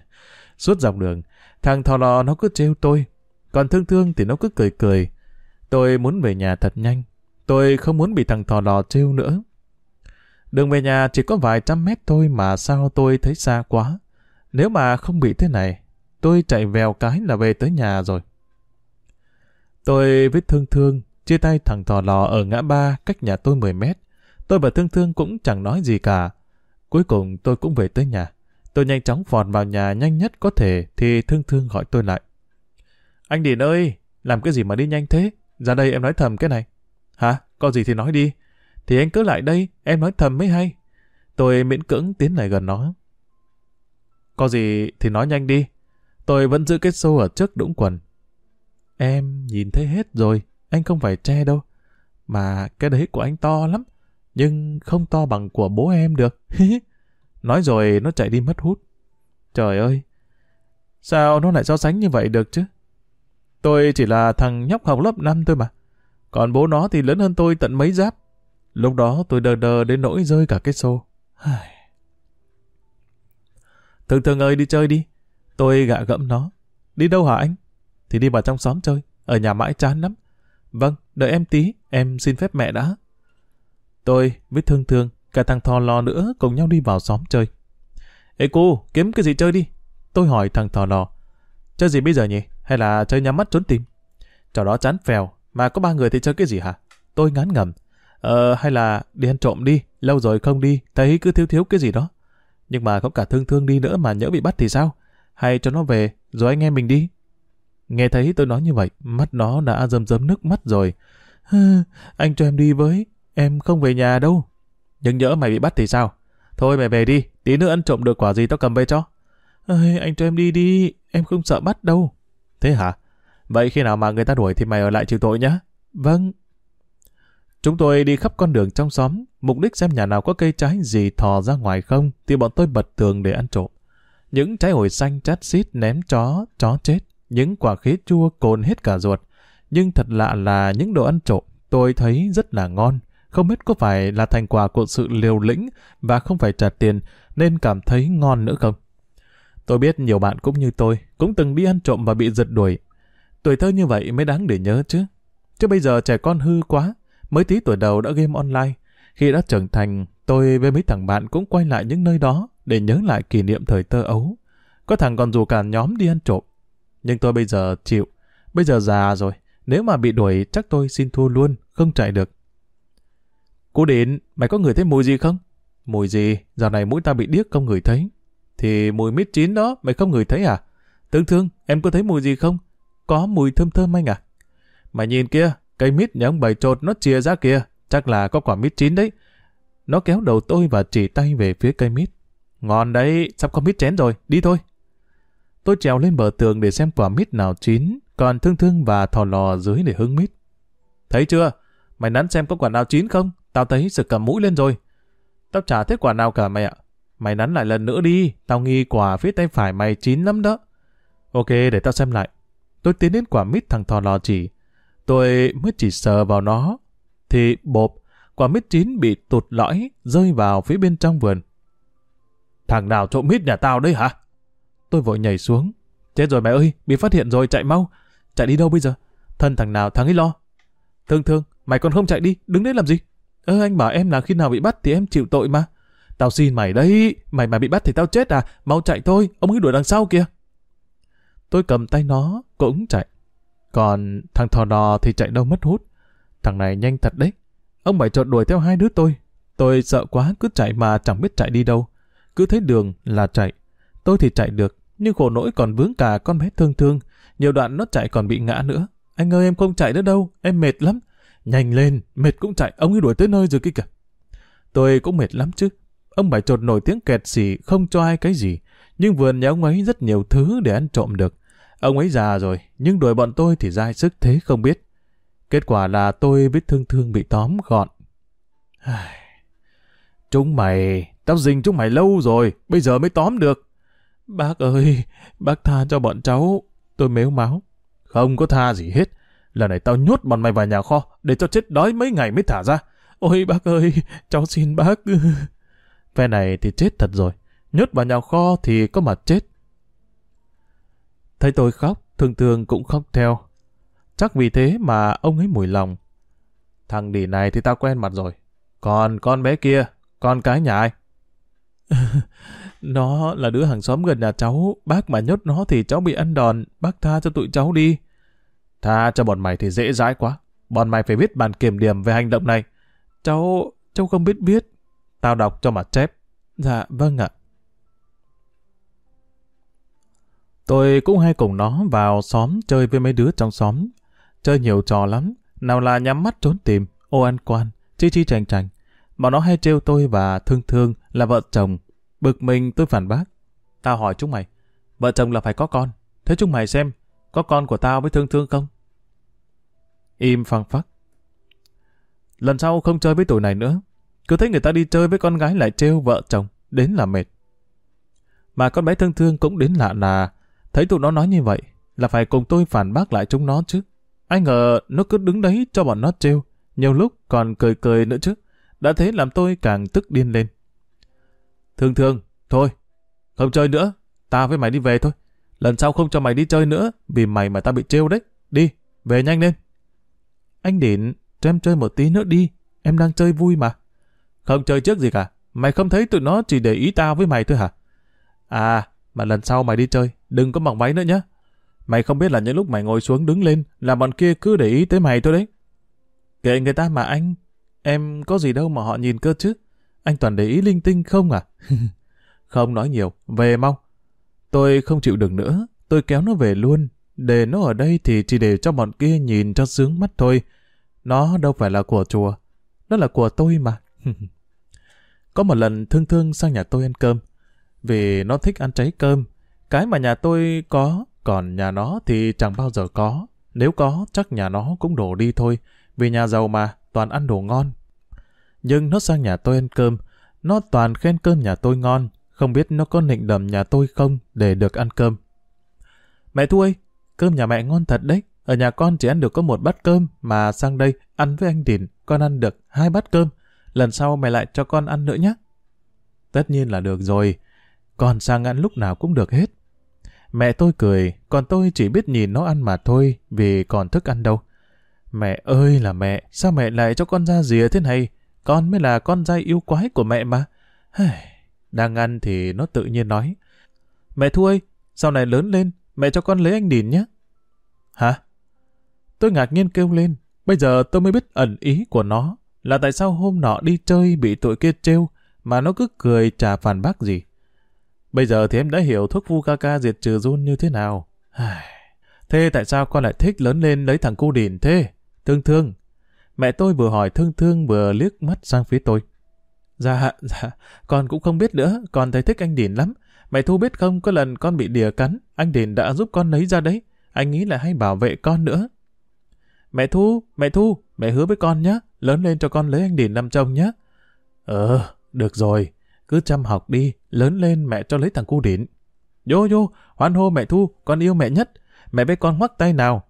Speaker 1: Suốt dọc đường, thằng thò lò nó cứ trêu tôi, còn thương thương thì nó cứ cười cười. Tôi muốn về nhà thật nhanh. Tôi không muốn bị thằng thò lò trêu nữa. Đường về nhà chỉ có vài trăm mét thôi mà sao tôi thấy xa quá. Nếu mà không bị thế này, tôi chạy vèo cái là về tới nhà rồi. Tôi với Thương Thương chia tay thằng thò lò ở ngã ba cách nhà tôi 10 mét. Tôi và Thương Thương cũng chẳng nói gì cả. Cuối cùng tôi cũng về tới nhà. Tôi nhanh chóng phòn vào nhà nhanh nhất có thể thì Thương Thương gọi tôi lại. Anh Điền ơi, làm cái gì mà đi nhanh thế? Ra đây em nói thầm cái này. Hả? Có gì thì nói đi. Thì anh cứ lại đây, em nói thầm mới hay. Tôi miễn cưỡng tiến lại gần nó. Có gì thì nói nhanh đi. Tôi vẫn giữ cái xô ở trước đũng quần. Em nhìn thấy hết rồi, anh không phải che đâu. Mà cái đấy của anh to lắm, nhưng không to bằng của bố em được. [LAUGHS] Nói rồi nó chạy đi mất hút. Trời ơi, sao nó lại so sánh như vậy được chứ? Tôi chỉ là thằng nhóc học lớp 5 thôi mà. Còn bố nó thì lớn hơn tôi tận mấy giáp. Lúc đó tôi đờ đờ đến nỗi rơi cả cái xô. Thường thường ơi đi chơi đi. Tôi gạ gẫm nó. Đi đâu hả anh? Thì đi vào trong xóm chơi. Ở nhà mãi chán lắm. Vâng, đợi em tí. Em xin phép mẹ đã. Tôi với Thương Thương, cả thằng Thò Lò nữa cùng nhau đi vào xóm chơi. Ê cô, kiếm cái gì chơi đi? Tôi hỏi thằng Thò Lò. Chơi gì bây giờ nhỉ? Hay là chơi nhắm mắt trốn tìm? Trò đó chán phèo, mà có ba người thì chơi cái gì hả? Tôi ngán ngầm. Ờ, hay là đi ăn trộm đi, lâu rồi không đi, thấy cứ thiếu thiếu cái gì đó. Nhưng mà có cả thương thương đi nữa mà nhỡ bị bắt thì sao? Hay cho nó về, rồi anh em mình đi. Nghe thấy tôi nói như vậy, mắt nó đã rơm rớm nước mắt rồi. anh cho em đi với, em không về nhà đâu. Nhưng nhỡ mày bị bắt thì sao? Thôi mày về đi, tí nữa ăn trộm được quả gì tao cầm về cho. Ơi, anh cho em đi đi, em không sợ bắt đâu. Thế hả? Vậy khi nào mà người ta đuổi thì mày ở lại chịu tội nhá. Vâng. Chúng tôi đi khắp con đường trong xóm, mục đích xem nhà nào có cây trái gì thò ra ngoài không, thì bọn tôi bật tường để ăn trộm. Những trái ổi xanh chát xít ném chó, chó chết, những quả khế chua cồn hết cả ruột. Nhưng thật lạ là những đồ ăn trộm tôi thấy rất là ngon. Không biết có phải là thành quả của sự liều lĩnh và không phải trả tiền nên cảm thấy ngon nữa không? Tôi biết nhiều bạn cũng như tôi, cũng từng đi ăn trộm và bị giật đuổi. Tuổi thơ như vậy mới đáng để nhớ chứ. Chứ bây giờ trẻ con hư quá, mới tí tuổi đầu đã game online. Khi đã trưởng thành, tôi với mấy thằng bạn cũng quay lại những nơi đó để nhớ lại kỷ niệm thời thơ ấu. Có thằng còn dù cả nhóm đi ăn trộm. Nhưng tôi bây giờ chịu. Bây giờ già rồi. Nếu mà bị đuổi chắc tôi xin thua luôn, không chạy được. Cô đến, mày có ngửi thấy mùi gì không? Mùi gì? Giờ này mũi ta bị điếc không ngửi thấy. Thì mùi mít chín đó, mày không ngửi thấy à? Tương thương, em có thấy mùi gì không? Có mùi thơm thơm anh à? Mày nhìn kia, Cây mít nhà ông bày trột nó chia ra kia chắc là có quả mít chín đấy. Nó kéo đầu tôi và chỉ tay về phía cây mít. Ngon đấy, sắp có mít chén rồi, đi thôi. Tôi trèo lên bờ tường để xem quả mít nào chín, còn thương thương và thò lò dưới để hứng mít. Thấy chưa? Mày nắn xem có quả nào chín không? Tao thấy sự cầm mũi lên rồi. Tao chả thấy quả nào cả mày ạ. Mày nắn lại lần nữa đi, tao nghi quả phía tay phải mày chín lắm đó. Ok, để tao xem lại. Tôi tiến đến quả mít thằng thò lò chỉ. Tôi mới chỉ sờ vào nó. Thì bộp, quả mít chín bị tụt lõi, rơi vào phía bên trong vườn. Thằng nào trộm mít nhà tao đấy hả? Tôi vội nhảy xuống. Chết rồi mẹ ơi, bị phát hiện rồi, chạy mau. Chạy đi đâu bây giờ? Thân thằng nào thằng ấy lo. Thương thương, mày còn không chạy đi, đứng đấy làm gì? Ơ anh bảo em là khi nào bị bắt thì em chịu tội mà. Tao xin mày đấy, mày mà bị bắt thì tao chết à, mau chạy thôi, ông ấy đuổi đằng sau kìa. Tôi cầm tay nó, cũng chạy. Còn thằng thò đò thì chạy đâu mất hút. Thằng này nhanh thật đấy. Ông bảy trột đuổi theo hai đứa tôi. Tôi sợ quá cứ chạy mà chẳng biết chạy đi đâu. Cứ thấy đường là chạy. Tôi thì chạy được, nhưng khổ nỗi còn vướng cả con bé thương thương. Nhiều đoạn nó chạy còn bị ngã nữa. Anh ơi em không chạy nữa đâu, em mệt lắm. Nhanh lên, mệt cũng chạy, ông ấy đuổi tới nơi rồi kia kìa. Tôi cũng mệt lắm chứ. Ông bảy trột nổi tiếng kẹt xỉ không cho ai cái gì. Nhưng vườn nhà ông ấy rất nhiều thứ để ăn trộm được. Ông ấy già rồi, nhưng đuổi bọn tôi thì dai sức thế không biết. Kết quả là tôi biết thương thương bị tóm gọn. Chúng mày, tao dình chúng mày lâu rồi, bây giờ mới tóm được. Bác ơi, bác tha cho bọn cháu. Tôi mếu máu. Không có tha gì hết. Lần này tao nhốt bọn mày vào nhà kho, để cho chết đói mấy ngày mới thả ra. Ôi bác ơi, cháu xin bác. [LAUGHS] Phe này thì chết thật rồi. Nhốt vào nhà kho thì có mà chết. Thấy tôi khóc, thường thường cũng khóc theo. Chắc vì thế mà ông ấy mùi lòng. Thằng đỉ này thì tao quen mặt rồi. Còn con bé kia, con cái nhà ai? [LAUGHS] nó là đứa hàng xóm gần nhà cháu. Bác mà nhốt nó thì cháu bị ăn đòn. Bác tha cho tụi cháu đi. Tha cho bọn mày thì dễ dãi quá. Bọn mày phải biết bàn kiểm điểm về hành động này. Cháu, cháu không biết biết. Tao đọc cho mà chép. Dạ, vâng ạ. Tôi cũng hay cùng nó vào xóm chơi với mấy đứa trong xóm. Chơi nhiều trò lắm. Nào là nhắm mắt trốn tìm, ô ăn quan, chi chi chành chành. Bọn nó hay trêu tôi và thương thương là vợ chồng. Bực mình tôi phản bác. Tao hỏi chúng mày, vợ chồng là phải có con. Thế chúng mày xem, có con của tao với thương thương không? Im phăng phắc. Lần sau không chơi với tụi này nữa. Cứ thấy người ta đi chơi với con gái lại trêu vợ chồng, đến là mệt. Mà con bé thương thương cũng đến lạ là, thấy tụi nó nói như vậy, là phải cùng tôi phản bác lại chúng nó chứ. Anh ngờ nó cứ đứng đấy cho bọn nó trêu, nhiều lúc còn cười cười nữa chứ. Đã thế làm tôi càng tức điên lên. Thương thương, thôi, không chơi nữa, ta với mày đi về thôi. Lần sau không cho mày đi chơi nữa, vì mày mà ta bị trêu đấy. Đi, về nhanh lên. Anh Điển, cho em chơi một tí nữa đi, em đang chơi vui mà. Không chơi trước gì cả, mày không thấy tụi nó chỉ để ý tao với mày thôi hả? À, mà lần sau mày đi chơi, đừng có mặc váy nữa nhé. Mày không biết là những lúc mày ngồi xuống đứng lên là bọn kia cứ để ý tới mày thôi đấy. Kệ người ta mà anh, em có gì đâu mà họ nhìn cơ chứ. Anh toàn để ý linh tinh không à? [LAUGHS] không nói nhiều, về mau. Tôi không chịu được nữa, tôi kéo nó về luôn. Để nó ở đây thì chỉ để cho bọn kia nhìn cho sướng mắt thôi. Nó đâu phải là của chùa, nó là của tôi mà. [LAUGHS] có một lần thương thương sang nhà tôi ăn cơm, vì nó thích ăn cháy cơm. Cái mà nhà tôi có, còn nhà nó thì chẳng bao giờ có. Nếu có, chắc nhà nó cũng đổ đi thôi, vì nhà giàu mà, toàn ăn đồ ngon. Nhưng nó sang nhà tôi ăn cơm, nó toàn khen cơm nhà tôi ngon, không biết nó có nịnh đầm nhà tôi không để được ăn cơm. Mẹ Thu ơi, cơm nhà mẹ ngon thật đấy. Ở nhà con chỉ ăn được có một bát cơm, mà sang đây ăn với anh Đình, con ăn được hai bát cơm. Lần sau mày lại cho con ăn nữa nhé. Tất nhiên là được rồi. Con sang ăn lúc nào cũng được hết. Mẹ tôi cười, còn tôi chỉ biết nhìn nó ăn mà thôi, vì còn thức ăn đâu. Mẹ ơi là mẹ, sao mẹ lại cho con ra rìa thế này? Con mới là con dai yêu quái của mẹ mà. Đang ăn thì nó tự nhiên nói. Mẹ Thu ơi, sau này lớn lên, mẹ cho con lấy anh Đìn nhé. Hả? Tôi ngạc nhiên kêu lên. Bây giờ tôi mới biết ẩn ý của nó là tại sao hôm nọ đi chơi bị tụi kia trêu mà nó cứ cười chả phản bác gì. Bây giờ thì em đã hiểu thuốc vu ca ca diệt trừ run như thế nào. Thế tại sao con lại thích lớn lên lấy thằng cu đỉn thế? Thương thương. Mẹ tôi vừa hỏi thương thương vừa liếc mắt sang phía tôi. Dạ, dạ, con cũng không biết nữa, con thấy thích anh Đỉn lắm. Mẹ Thu biết không, có lần con bị đìa cắn, anh Đỉn đã giúp con lấy ra đấy. Anh nghĩ là hay bảo vệ con nữa. Mẹ Thu, mẹ Thu, mẹ hứa với con nhé, lớn lên cho con lấy anh Điền làm chồng nhé. Ờ, được rồi, cứ chăm học đi, lớn lên mẹ cho lấy thằng cu Điền. Vô vô, hoan hô mẹ Thu, con yêu mẹ nhất. Mẹ với con hoắc tay nào.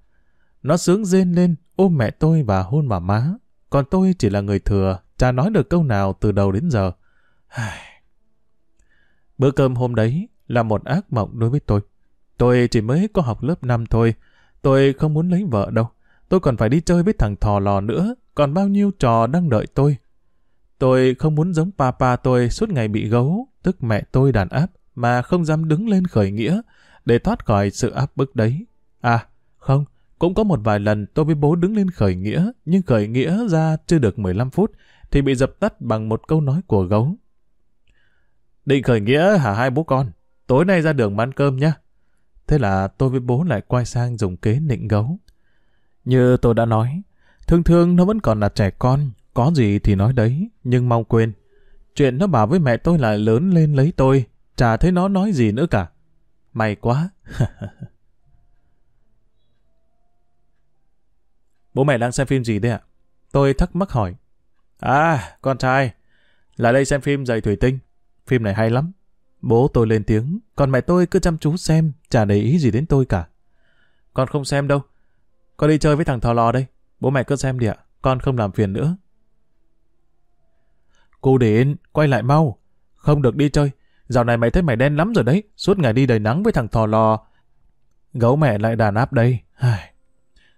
Speaker 1: Nó sướng rên lên, ôm mẹ tôi và hôn vào má. Còn tôi chỉ là người thừa, chả nói được câu nào từ đầu đến giờ. Bữa cơm hôm đấy là một ác mộng đối với tôi. Tôi chỉ mới có học lớp 5 thôi. Tôi không muốn lấy vợ đâu. Tôi còn phải đi chơi với thằng thò lò nữa. Còn bao nhiêu trò đang đợi tôi. Tôi không muốn giống papa tôi suốt ngày bị gấu, tức mẹ tôi đàn áp, mà không dám đứng lên khởi nghĩa để thoát khỏi sự áp bức đấy. À, không, cũng có một vài lần tôi với bố đứng lên khởi nghĩa, nhưng khởi nghĩa ra chưa được 15 phút, thì bị dập tắt bằng một câu nói của gấu. Định khởi nghĩa hả hai bố con? Tối nay ra đường ăn cơm nhá. Thế là tôi với bố lại quay sang dùng kế nịnh gấu. Như tôi đã nói, thương thương nó vẫn còn là trẻ con, có gì thì nói đấy, nhưng mong quên. Chuyện nó bảo với mẹ tôi là lớn lên lấy tôi, chả thấy nó nói gì nữa cả. May quá. [LAUGHS] Bố mẹ đang xem phim gì đấy ạ? Tôi thắc mắc hỏi. À, con trai, lại đây xem phim giày thủy tinh. Phim này hay lắm. Bố tôi lên tiếng, còn mẹ tôi cứ chăm chú xem, chả để ý gì đến tôi cả. Con không xem đâu. Con đi chơi với thằng thò lò đây. Bố mẹ cứ xem đi ạ, con không làm phiền nữa. Cô đến, quay lại mau. Không được đi chơi. Dạo này mày thấy mày đen lắm rồi đấy, suốt ngày đi đầy nắng với thằng thò lò. Gấu mẹ lại đàn áp đây.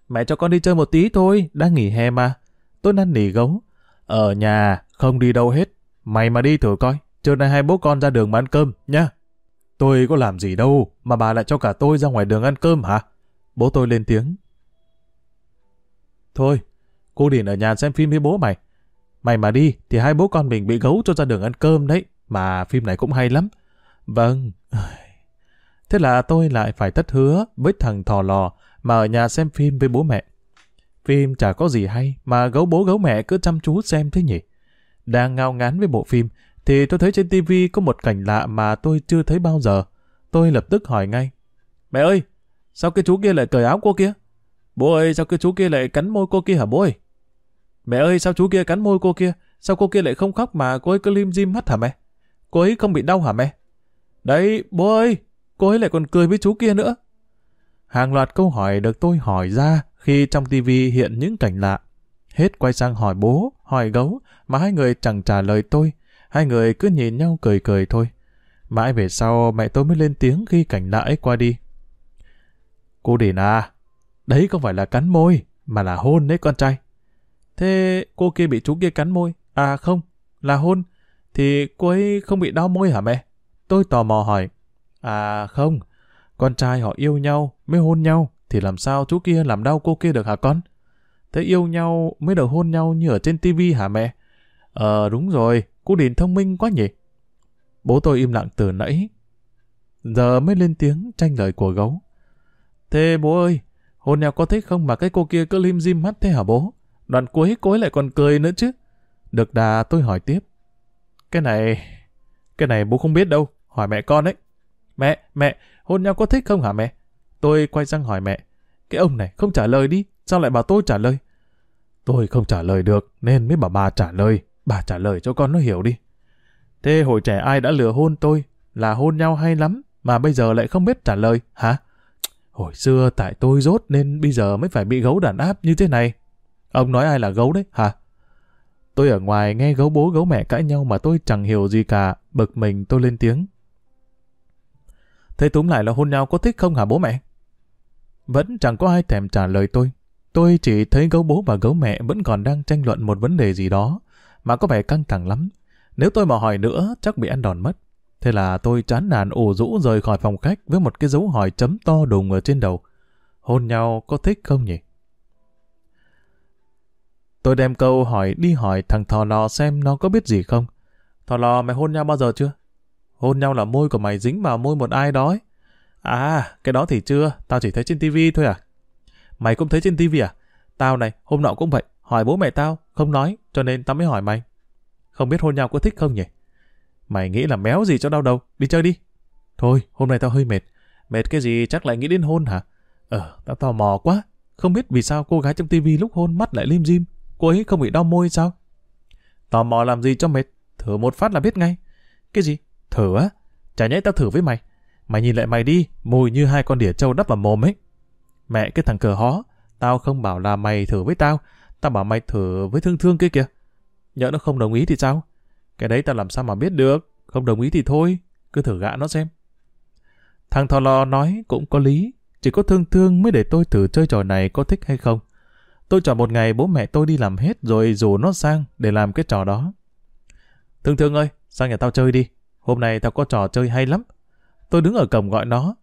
Speaker 1: Mẹ cho con đi chơi một tí thôi, đang nghỉ hè mà. Tôi năn nỉ gấu. Ở nhà, không đi đâu hết. Mày mà đi thử coi, trưa nay hai bố con ra đường mà ăn cơm, nhá. Tôi có làm gì đâu, mà bà lại cho cả tôi ra ngoài đường ăn cơm hả? Bố tôi lên tiếng. Thôi, cô điền ở nhà xem phim với bố mày. Mày mà đi, thì hai bố con mình bị gấu cho ra đường ăn cơm đấy. Mà phim này cũng hay lắm. Vâng. Thế là tôi lại phải tất hứa với thằng thò lò mà ở nhà xem phim với bố mẹ. Phim chả có gì hay mà gấu bố gấu mẹ cứ chăm chú xem thế nhỉ. Đang ngao ngán với bộ phim thì tôi thấy trên tivi có một cảnh lạ mà tôi chưa thấy bao giờ. Tôi lập tức hỏi ngay. Mẹ ơi, sao cái chú kia lại cởi áo cô kia? Bố ơi, sao cái chú kia lại cắn môi cô kia hả bố ơi? Mẹ ơi, sao chú kia cắn môi cô kia? Sao cô kia lại không khóc mà cô ấy cứ lim dim mắt hả mẹ? Cô ấy không bị đau hả mẹ? Đấy, bố ơi, cô ấy lại còn cười với chú kia nữa. Hàng loạt câu hỏi được tôi hỏi ra khi trong tivi hiện những cảnh lạ. Hết quay sang hỏi bố, hỏi gấu, mà hai người chẳng trả lời tôi. Hai người cứ nhìn nhau cười cười thôi. Mãi về sau mẹ tôi mới lên tiếng khi cảnh lạ ấy qua đi. Cô Điền à, đấy không phải là cắn môi, mà là hôn đấy con trai. Thế cô kia bị chú kia cắn môi? À không, là hôn. Thì cô ấy không bị đau môi hả mẹ? Tôi tò mò hỏi. À không, con trai họ yêu nhau mới hôn nhau thì làm sao chú kia làm đau cô kia được hả con? Thế yêu nhau mới được hôn nhau như ở trên tivi hả mẹ? Ờ đúng rồi, cô Đình thông minh quá nhỉ? Bố tôi im lặng từ nãy. Giờ mới lên tiếng tranh lời của gấu. Thế bố ơi, hôn nhau có thích không mà cái cô kia cứ lim dim mắt thế hả bố? Đoạn cuối cô ấy lại còn cười nữa chứ. Được đà tôi hỏi tiếp. Cái này... Cái này bố không biết đâu. Hỏi mẹ con ấy. Mẹ, mẹ, hôn nhau có thích không hả mẹ? Tôi quay sang hỏi mẹ. Cái ông này không trả lời đi. Sao lại bảo tôi trả lời? Tôi không trả lời được nên mới bảo bà trả lời. Bà trả lời cho con nó hiểu đi. Thế hồi trẻ ai đã lừa hôn tôi là hôn nhau hay lắm mà bây giờ lại không biết trả lời hả? Hồi xưa tại tôi rốt nên bây giờ mới phải bị gấu đàn áp như thế này. Ông nói ai là gấu đấy hả? Tôi ở ngoài nghe gấu bố gấu mẹ cãi nhau mà tôi chẳng hiểu gì cả, bực mình tôi lên tiếng. Thế túm lại là hôn nhau có thích không hả bố mẹ? Vẫn chẳng có ai thèm trả lời tôi. Tôi chỉ thấy gấu bố và gấu mẹ vẫn còn đang tranh luận một vấn đề gì đó, mà có vẻ căng thẳng lắm. Nếu tôi mà hỏi nữa, chắc bị ăn đòn mất. Thế là tôi chán nản ủ rũ rời khỏi phòng khách với một cái dấu hỏi chấm to đùng ở trên đầu. Hôn nhau có thích không nhỉ? Tôi đem câu hỏi đi hỏi thằng thò lò xem nó có biết gì không. Thò lò mày hôn nhau bao giờ chưa? Hôn nhau là môi của mày dính vào môi một ai đó ấy. À, cái đó thì chưa, tao chỉ thấy trên tivi thôi à. Mày cũng thấy trên tivi à? Tao này, hôm nọ cũng vậy, hỏi bố mẹ tao, không nói, cho nên tao mới hỏi mày. Không biết hôn nhau có thích không nhỉ? Mày nghĩ là méo gì cho đau đầu, đi chơi đi. Thôi, hôm nay tao hơi mệt. Mệt cái gì chắc lại nghĩ đến hôn hả? Ờ, tao tò mò quá. Không biết vì sao cô gái trong tivi lúc hôn mắt lại lim dim. Cô ấy không bị đau môi sao? Tò mò làm gì cho mệt? Thử một phát là biết ngay. Cái gì? Thử á? Chả nhẽ tao thử với mày. Mày nhìn lại mày đi, mùi như hai con đỉa trâu đắp vào mồm ấy. Mẹ cái thằng cờ hó, tao không bảo là mày thử với tao, tao bảo mày thử với thương thương kia kìa. Nhỡ nó không đồng ý thì sao? Cái đấy ta làm sao mà biết được, không đồng ý thì thôi, cứ thử gạ nó xem. Thằng thò lò nói cũng có lý, chỉ có thương thương mới để tôi thử chơi trò này có thích hay không. Tôi chọn một ngày bố mẹ tôi đi làm hết rồi rủ nó sang để làm cái trò đó. Thương thương ơi, sang nhà tao chơi đi. Hôm nay tao có trò chơi hay lắm. Tôi đứng ở cổng gọi nó.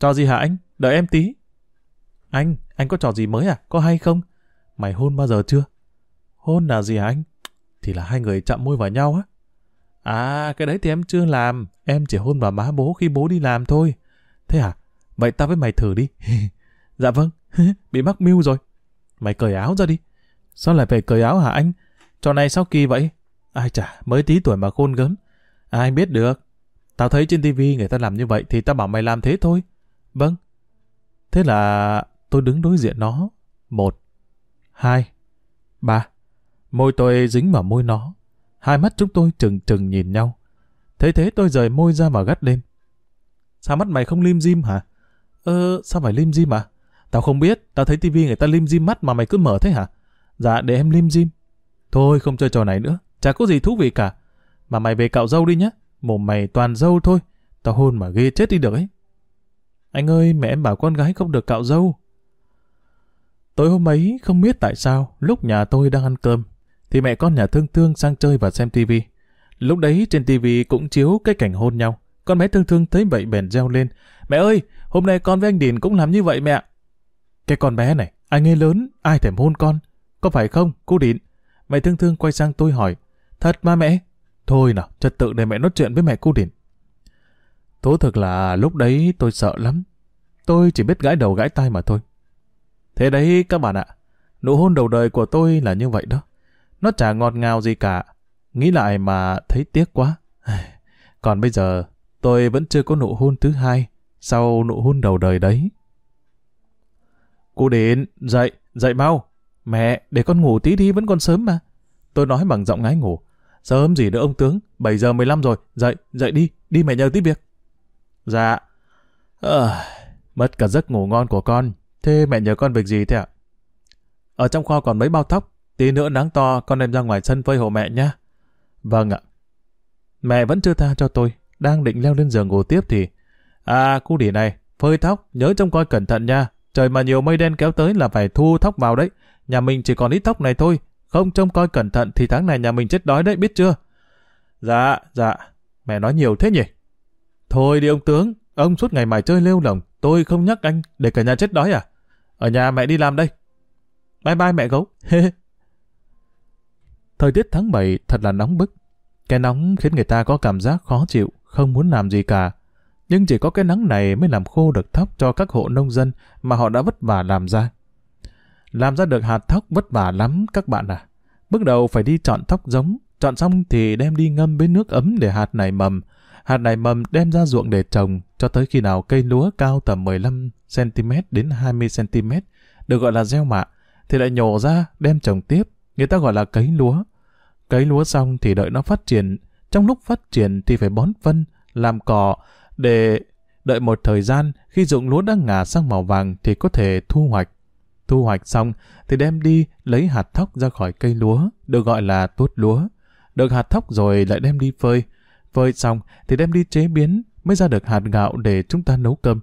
Speaker 1: Trò gì hả anh? Đợi em tí. Anh, anh có trò gì mới à? Có hay không? Mày hôn bao giờ chưa? Hôn là gì hả anh? Thì là hai người chạm môi vào nhau á. À, cái đấy thì em chưa làm. Em chỉ hôn vào má bố khi bố đi làm thôi. Thế à? Vậy tao với mày thử đi. [LAUGHS] dạ vâng, [LAUGHS] bị mắc mưu rồi. Mày cởi áo ra đi. Sao lại phải cởi áo hả anh? Trò này sao kỳ vậy? Ai chả, mới tí tuổi mà khôn gớm. Ai biết được. Tao thấy trên tivi người ta làm như vậy thì tao bảo mày làm thế thôi. Vâng. Thế là tôi đứng đối diện nó. Một, hai, ba. Môi tôi dính vào môi nó. Hai mắt chúng tôi trừng trừng nhìn nhau. Thế thế tôi rời môi ra mà gắt lên. Sao mắt mày không lim dim hả? Ơ, sao phải lim dim à? Tao không biết, tao thấy tivi người ta lim dim mắt mà mày cứ mở thế hả? Dạ, để em lim dim. Thôi, không chơi trò này nữa, chả có gì thú vị cả. Mà mày về cạo dâu đi nhé, mồm mày toàn dâu thôi. Tao hôn mà ghê chết đi được ấy. Anh ơi, mẹ em bảo con gái không được cạo dâu. Tối hôm ấy, không biết tại sao, lúc nhà tôi đang ăn cơm, thì mẹ con nhà thương thương sang chơi và xem tivi. Lúc đấy trên tivi cũng chiếu cái cảnh hôn nhau. Con bé thương thương thấy vậy bèn reo lên. Mẹ ơi, hôm nay con với anh Điền cũng làm như vậy mẹ. Cái con bé này, anh ấy lớn, ai thèm hôn con? Có phải không, cô Điền? Mẹ thương thương quay sang tôi hỏi. Thật mà mẹ? Thôi nào, trật tự để mẹ nói chuyện với mẹ cô Điền. Thú thực là lúc đấy tôi sợ lắm. Tôi chỉ biết gãi đầu gãi tay mà thôi. Thế đấy các bạn ạ, nụ hôn đầu đời của tôi là như vậy đó. Nó chả ngọt ngào gì cả. Nghĩ lại mà thấy tiếc quá. [SIGHS] Còn bây giờ, tôi vẫn chưa có nụ hôn thứ hai sau nụ hôn đầu đời đấy. Cô đến, dậy, dậy mau. Mẹ, để con ngủ tí đi, vẫn còn sớm mà. Tôi nói bằng giọng ngái ngủ. Sớm gì nữa ông tướng, 7 giờ 15 rồi, dậy, dậy đi, đi mẹ nhờ tí việc. Dạ. À, mất cả giấc ngủ ngon của con, thế mẹ nhờ con việc gì thế ạ? Ở trong kho còn mấy bao tóc, tí nữa nắng to con đem ra ngoài sân phơi hộ mẹ nhá. Vâng ạ. Mẹ vẫn chưa tha cho tôi, đang định leo lên giường ngủ tiếp thì... À, cu đỉ này, phơi tóc, nhớ trông coi cẩn thận nha. Trời mà nhiều mây đen kéo tới là phải thu tóc vào đấy. Nhà mình chỉ còn ít tóc này thôi. Không trông coi cẩn thận thì tháng này nhà mình chết đói đấy, biết chưa? Dạ, dạ. Mẹ nói nhiều thế nhỉ? Thôi đi ông tướng, ông suốt ngày mải chơi lêu lồng. Tôi không nhắc anh để cả nhà chết đói à? Ở nhà mẹ đi làm đây. Bye bye mẹ gấu. [LAUGHS] Thời tiết tháng 7 thật là nóng bức. Cái nóng khiến người ta có cảm giác khó chịu, không muốn làm gì cả. Nhưng chỉ có cái nắng này mới làm khô được thóc cho các hộ nông dân mà họ đã vất vả làm ra. Làm ra được hạt thóc vất vả lắm các bạn à. Bước đầu phải đi chọn thóc giống, chọn xong thì đem đi ngâm với nước ấm để hạt này mầm. Hạt này mầm đem ra ruộng để trồng cho tới khi nào cây lúa cao tầm 15cm đến 20cm, được gọi là gieo mạ, thì lại nhổ ra đem trồng tiếp, người ta gọi là cấy lúa. Cấy lúa xong thì đợi nó phát triển, trong lúc phát triển thì phải bón phân, làm cỏ, để đợi một thời gian khi ruộng lúa đã ngả sang màu vàng thì có thể thu hoạch. Thu hoạch xong thì đem đi lấy hạt thóc ra khỏi cây lúa, được gọi là tốt lúa. Được hạt thóc rồi lại đem đi phơi. Phơi xong thì đem đi chế biến mới ra được hạt gạo để chúng ta nấu cơm.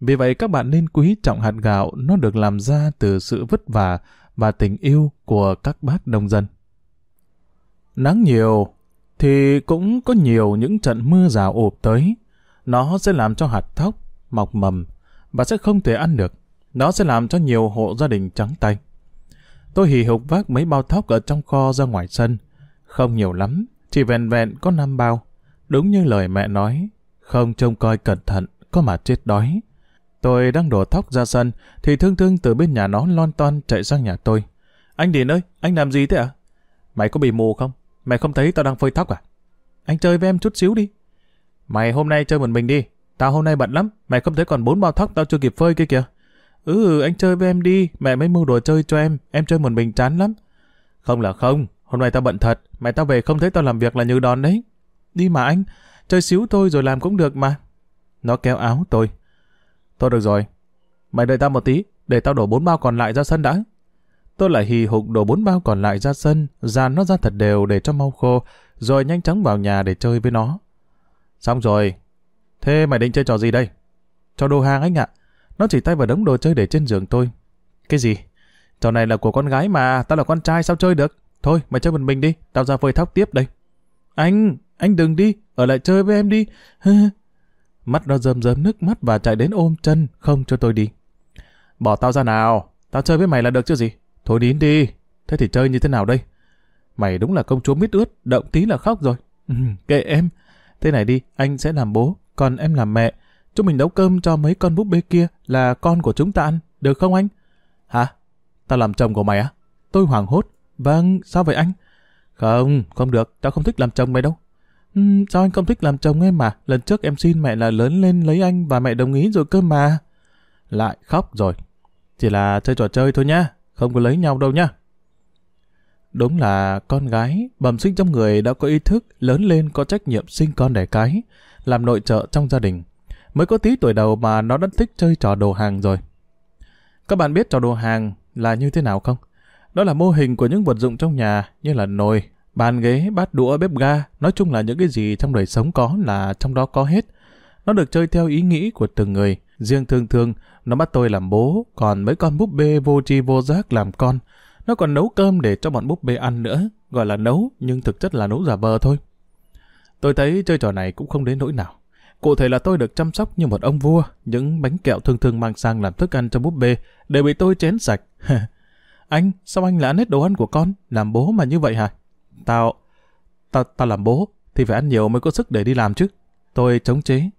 Speaker 1: Vì vậy các bạn nên quý trọng hạt gạo nó được làm ra từ sự vất vả và tình yêu của các bác nông dân. Nắng nhiều thì cũng có nhiều những trận mưa rào ộp tới. Nó sẽ làm cho hạt thóc mọc mầm và sẽ không thể ăn được. Nó sẽ làm cho nhiều hộ gia đình trắng tay. Tôi hì hục vác mấy bao thóc ở trong kho ra ngoài sân. Không nhiều lắm, chỉ vẹn vẹn có năm bao. Đúng như lời mẹ nói, không trông coi cẩn thận, có mà chết đói. Tôi đang đổ tóc ra sân, thì thương thương từ bên nhà nó lon ton chạy sang nhà tôi. Anh Điền ơi, anh làm gì thế ạ? Mày có bị mù không? Mày không thấy tao đang phơi tóc à? Anh chơi với em chút xíu đi. Mày hôm nay chơi một mình đi. Tao hôm nay bận lắm. Mày không thấy còn bốn bao tóc tao chưa kịp phơi kia kìa. Ừ, anh chơi với em đi. Mẹ mới mua đồ chơi cho em. Em chơi một mình chán lắm. Không là không. Hôm nay tao bận thật. Mẹ tao về không thấy tao làm việc là như đòn đấy. Đi mà anh. Chơi xíu thôi rồi làm cũng được mà. Nó kéo áo tôi. Thôi được rồi. Mày đợi tao một tí. Để tao đổ bốn bao còn lại ra sân đã. Tôi lại hì hục đổ bốn bao còn lại ra sân, dàn nó ra thật đều để cho mau khô, rồi nhanh chóng vào nhà để chơi với nó. Xong rồi. Thế mày định chơi trò gì đây? Trò đồ hàng anh ạ. Nó chỉ tay vào đống đồ chơi để trên giường tôi. Cái gì? Trò này là của con gái mà, tao là con trai sao chơi được? Thôi, mày chơi một mình đi, tao ra phơi thóc tiếp đây. Anh, anh đừng đi, ở lại chơi với em đi. [LAUGHS] mắt nó rơm rớm nước mắt và chạy đến ôm chân, không cho tôi đi. Bỏ tao ra nào, tao chơi với mày là được chứ gì. Thôi nín đi, thế thì chơi như thế nào đây? Mày đúng là công chúa mít ướt, động tí là khóc rồi. Ừ, kệ em, thế này đi, anh sẽ làm bố, còn em làm mẹ. Chúng mình nấu cơm cho mấy con búp bê kia là con của chúng ta ăn, được không anh? Hả? Tao làm chồng của mày á? Tôi hoảng hốt. Vâng, sao vậy anh? Không, không được, tao không thích làm chồng mày đâu. Ừ, sao anh không thích làm chồng em mà? Lần trước em xin mẹ là lớn lên lấy anh và mẹ đồng ý rồi cơ mà. Lại khóc rồi. Chỉ là chơi trò chơi thôi nhá, không có lấy nhau đâu nhá. Đúng là con gái, bẩm sinh trong người đã có ý thức, lớn lên có trách nhiệm sinh con đẻ cái, làm nội trợ trong gia đình. Mới có tí tuổi đầu mà nó đã thích chơi trò đồ hàng rồi. Các bạn biết trò đồ hàng là như thế nào không? Đó là mô hình của những vật dụng trong nhà như là nồi, bàn ghế, bát đũa, bếp ga. Nói chung là những cái gì trong đời sống có là trong đó có hết. Nó được chơi theo ý nghĩ của từng người. Riêng thương thương, nó bắt tôi làm bố, còn mấy con búp bê vô tri vô giác làm con. Nó còn nấu cơm để cho bọn búp bê ăn nữa. Gọi là nấu, nhưng thực chất là nấu giả vờ thôi. Tôi thấy chơi trò này cũng không đến nỗi nào. Cụ thể là tôi được chăm sóc như một ông vua, những bánh kẹo thương thương mang sang làm thức ăn cho búp bê đều bị tôi chén sạch. [LAUGHS] anh, sao anh lại ăn hết đồ ăn của con? Làm bố mà như vậy hả? Tao, tao, tao làm bố thì phải ăn nhiều mới có sức để đi làm chứ. Tôi chống chế.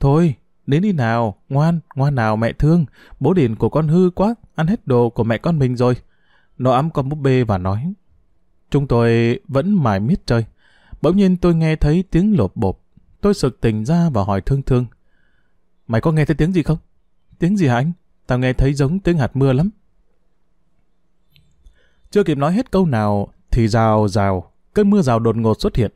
Speaker 1: Thôi, đến đi nào, ngoan, ngoan nào mẹ thương, bố điền của con hư quá, ăn hết đồ của mẹ con mình rồi. Nó ấm con búp bê và nói. Chúng tôi vẫn mải miết chơi. Bỗng nhiên tôi nghe thấy tiếng lột bộp. Tôi sực tỉnh ra và hỏi thương thương. Mày có nghe thấy tiếng gì không? Tiếng gì hả anh? Tao nghe thấy giống tiếng hạt mưa lắm. Chưa kịp nói hết câu nào thì rào rào, cơn mưa rào đột ngột xuất hiện.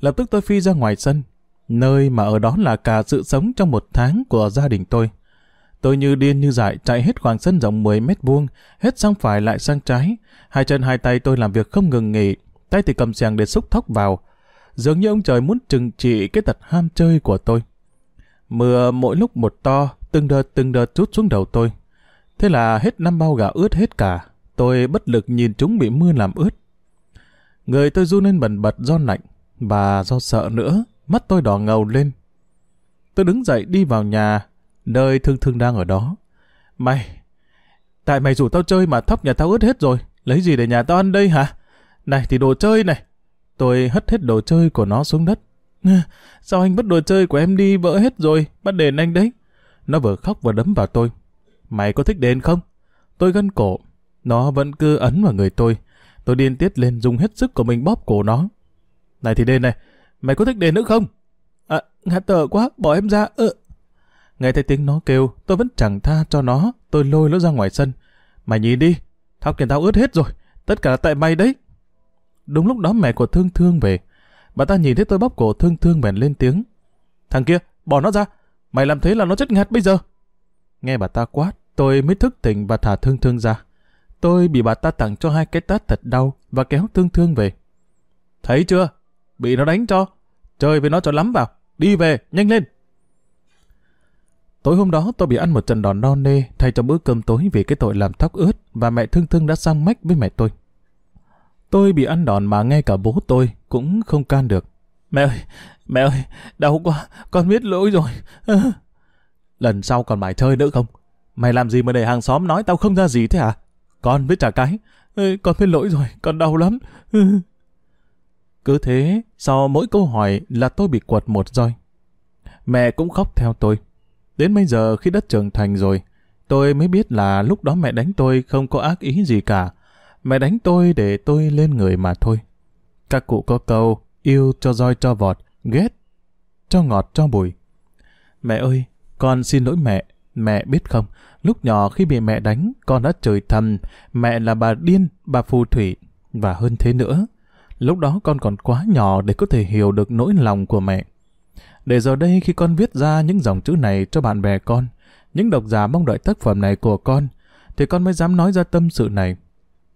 Speaker 1: Lập tức tôi phi ra ngoài sân, nơi mà ở đó là cả sự sống trong một tháng của gia đình tôi. Tôi như điên như dại chạy hết khoảng sân rộng 10 mét vuông, hết sang phải lại sang trái. Hai chân hai tay tôi làm việc không ngừng nghỉ, tay thì cầm xèng để xúc thóc vào. Dường như ông trời muốn trừng trị cái tật ham chơi của tôi. Mưa mỗi lúc một to, từng đợt từng đợt chút xuống đầu tôi. Thế là hết năm bao gạo ướt hết cả. Tôi bất lực nhìn chúng bị mưa làm ướt. Người tôi run lên bần bật do lạnh, và do sợ nữa, mắt tôi đỏ ngầu lên. Tôi đứng dậy đi vào nhà, nơi thương thương đang ở đó. Mày, tại mày rủ tao chơi mà thóc nhà tao ướt hết rồi, lấy gì để nhà tao ăn đây hả? Này thì đồ chơi này. Tôi hất hết đồ chơi của nó xuống đất. Sao anh bắt đồ chơi của em đi vỡ hết rồi, bắt đền anh đấy. Nó vừa khóc vừa đấm vào tôi. Mày có thích đền không? Tôi gân cổ. Nó vẫn cứ ấn vào người tôi. Tôi điên tiết lên dùng hết sức của mình bóp cổ nó. Này thì đền này, mày có thích đền nữa không? À, ngã tờ quá, bỏ em ra. Ừ. Nghe thấy tiếng nó kêu, tôi vẫn chẳng tha cho nó, tôi lôi nó ra ngoài sân. Mày nhìn đi, thao kiền tao ướt hết rồi, tất cả là tại mày đấy. Đúng lúc đó mẹ của Thương Thương về. Bà ta nhìn thấy tôi bóp cổ Thương Thương bèn lên tiếng. Thằng kia, bỏ nó ra, mày làm thế là nó chết ngạt bây giờ. Nghe bà ta quát, tôi mới thức tỉnh và thả Thương Thương ra. Tôi bị bà ta tặng cho hai cái tát thật đau và kéo Thương Thương về. Thấy chưa? Bị nó đánh cho. Chơi với nó cho lắm vào. Đi về, nhanh lên. Tối hôm đó tôi bị ăn một trận đòn non nê thay cho bữa cơm tối vì cái tội làm tóc ướt và mẹ thương thương đã sang mách với mẹ tôi. Tôi bị ăn đòn mà ngay cả bố tôi cũng không can được. Mẹ ơi, mẹ ơi, đau quá, con biết lỗi rồi. [LAUGHS] Lần sau còn mày chơi nữa không? Mày làm gì mà để hàng xóm nói tao không ra gì thế hả? Con với trả cái. Ê, con biết lỗi rồi, con đau lắm. [LAUGHS] Cứ thế, sau mỗi câu hỏi là tôi bị quật một roi. Mẹ cũng khóc theo tôi. Đến bây giờ khi đất trưởng thành rồi, tôi mới biết là lúc đó mẹ đánh tôi không có ác ý gì cả. Mẹ đánh tôi để tôi lên người mà thôi. Các cụ có câu, yêu cho roi cho vọt, ghét cho ngọt cho bùi. Mẹ ơi, con xin lỗi mẹ. Mẹ biết không, lúc nhỏ khi bị mẹ đánh, con đã trời thầm, mẹ là bà điên, bà phù thủy, và hơn thế nữa. Lúc đó con còn quá nhỏ để có thể hiểu được nỗi lòng của mẹ. Để giờ đây khi con viết ra những dòng chữ này cho bạn bè con, những độc giả mong đợi tác phẩm này của con, thì con mới dám nói ra tâm sự này.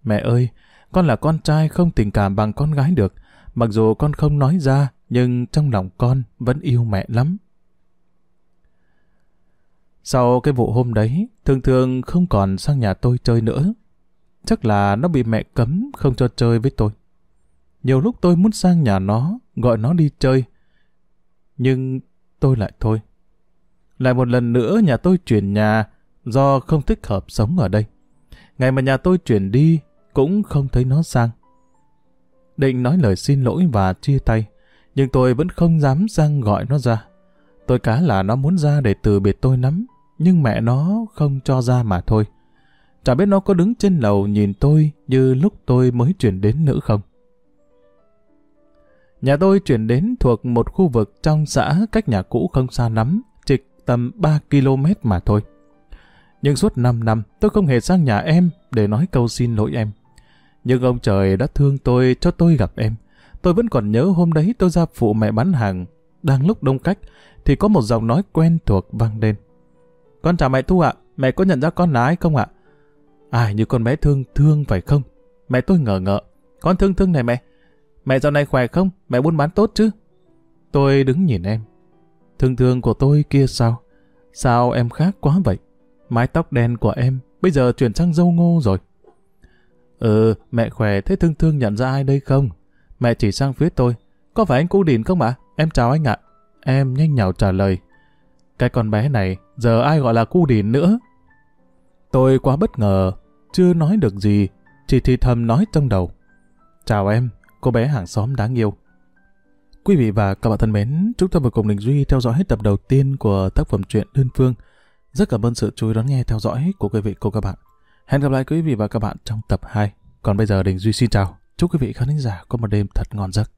Speaker 1: Mẹ ơi, con là con trai không tình cảm bằng con gái được. Mặc dù con không nói ra, nhưng trong lòng con vẫn yêu mẹ lắm. Sau cái vụ hôm đấy, thường thường không còn sang nhà tôi chơi nữa. Chắc là nó bị mẹ cấm không cho chơi với tôi. Nhiều lúc tôi muốn sang nhà nó, gọi nó đi chơi. Nhưng tôi lại thôi. Lại một lần nữa nhà tôi chuyển nhà do không thích hợp sống ở đây. Ngày mà nhà tôi chuyển đi cũng không thấy nó sang. Định nói lời xin lỗi và chia tay, nhưng tôi vẫn không dám sang gọi nó ra. Tôi cá là nó muốn ra để từ biệt tôi lắm, nhưng mẹ nó không cho ra mà thôi. Chả biết nó có đứng trên lầu nhìn tôi như lúc tôi mới chuyển đến nữa không. Nhà tôi chuyển đến thuộc một khu vực trong xã cách nhà cũ không xa lắm, chỉ tầm 3 km mà thôi. Nhưng suốt 5 năm tôi không hề sang nhà em để nói câu xin lỗi em. Nhưng ông trời đã thương tôi cho tôi gặp em. Tôi vẫn còn nhớ hôm đấy tôi ra phụ mẹ bán hàng. Đang lúc đông cách thì có một giọng nói quen thuộc vang lên. Con chào mẹ Thu ạ, mẹ có nhận ra con là ai không ạ? Ai như con bé thương thương phải không? Mẹ tôi ngờ ngợ. Con thương thương này mẹ. Mẹ dạo này khỏe không? Mẹ buôn bán tốt chứ? Tôi đứng nhìn em. Thương thương của tôi kia sao? Sao em khác quá vậy? Mái tóc đen của em bây giờ chuyển sang dâu ngô rồi. Ừ, mẹ khỏe thế thương thương nhận ra ai đây không? Mẹ chỉ sang phía tôi. Có phải anh Cú Đình không ạ? Em chào anh ạ. Em nhanh nhào trả lời. Cái con bé này, giờ ai gọi là Cu đỉn nữa? Tôi quá bất ngờ, chưa nói được gì, chỉ thì thầm nói trong đầu. Chào em, cô bé hàng xóm đáng yêu. Quý vị và các bạn thân mến, chúng ta vừa cùng Đình Duy theo dõi hết tập đầu tiên của tác phẩm truyện Đơn Phương. Rất cảm ơn sự chú ý đón nghe theo dõi của quý vị cô các bạn. Hẹn gặp lại quý vị và các bạn trong tập 2. Còn bây giờ Đình Duy xin chào. Chúc quý vị khán giả có một đêm thật ngon giấc.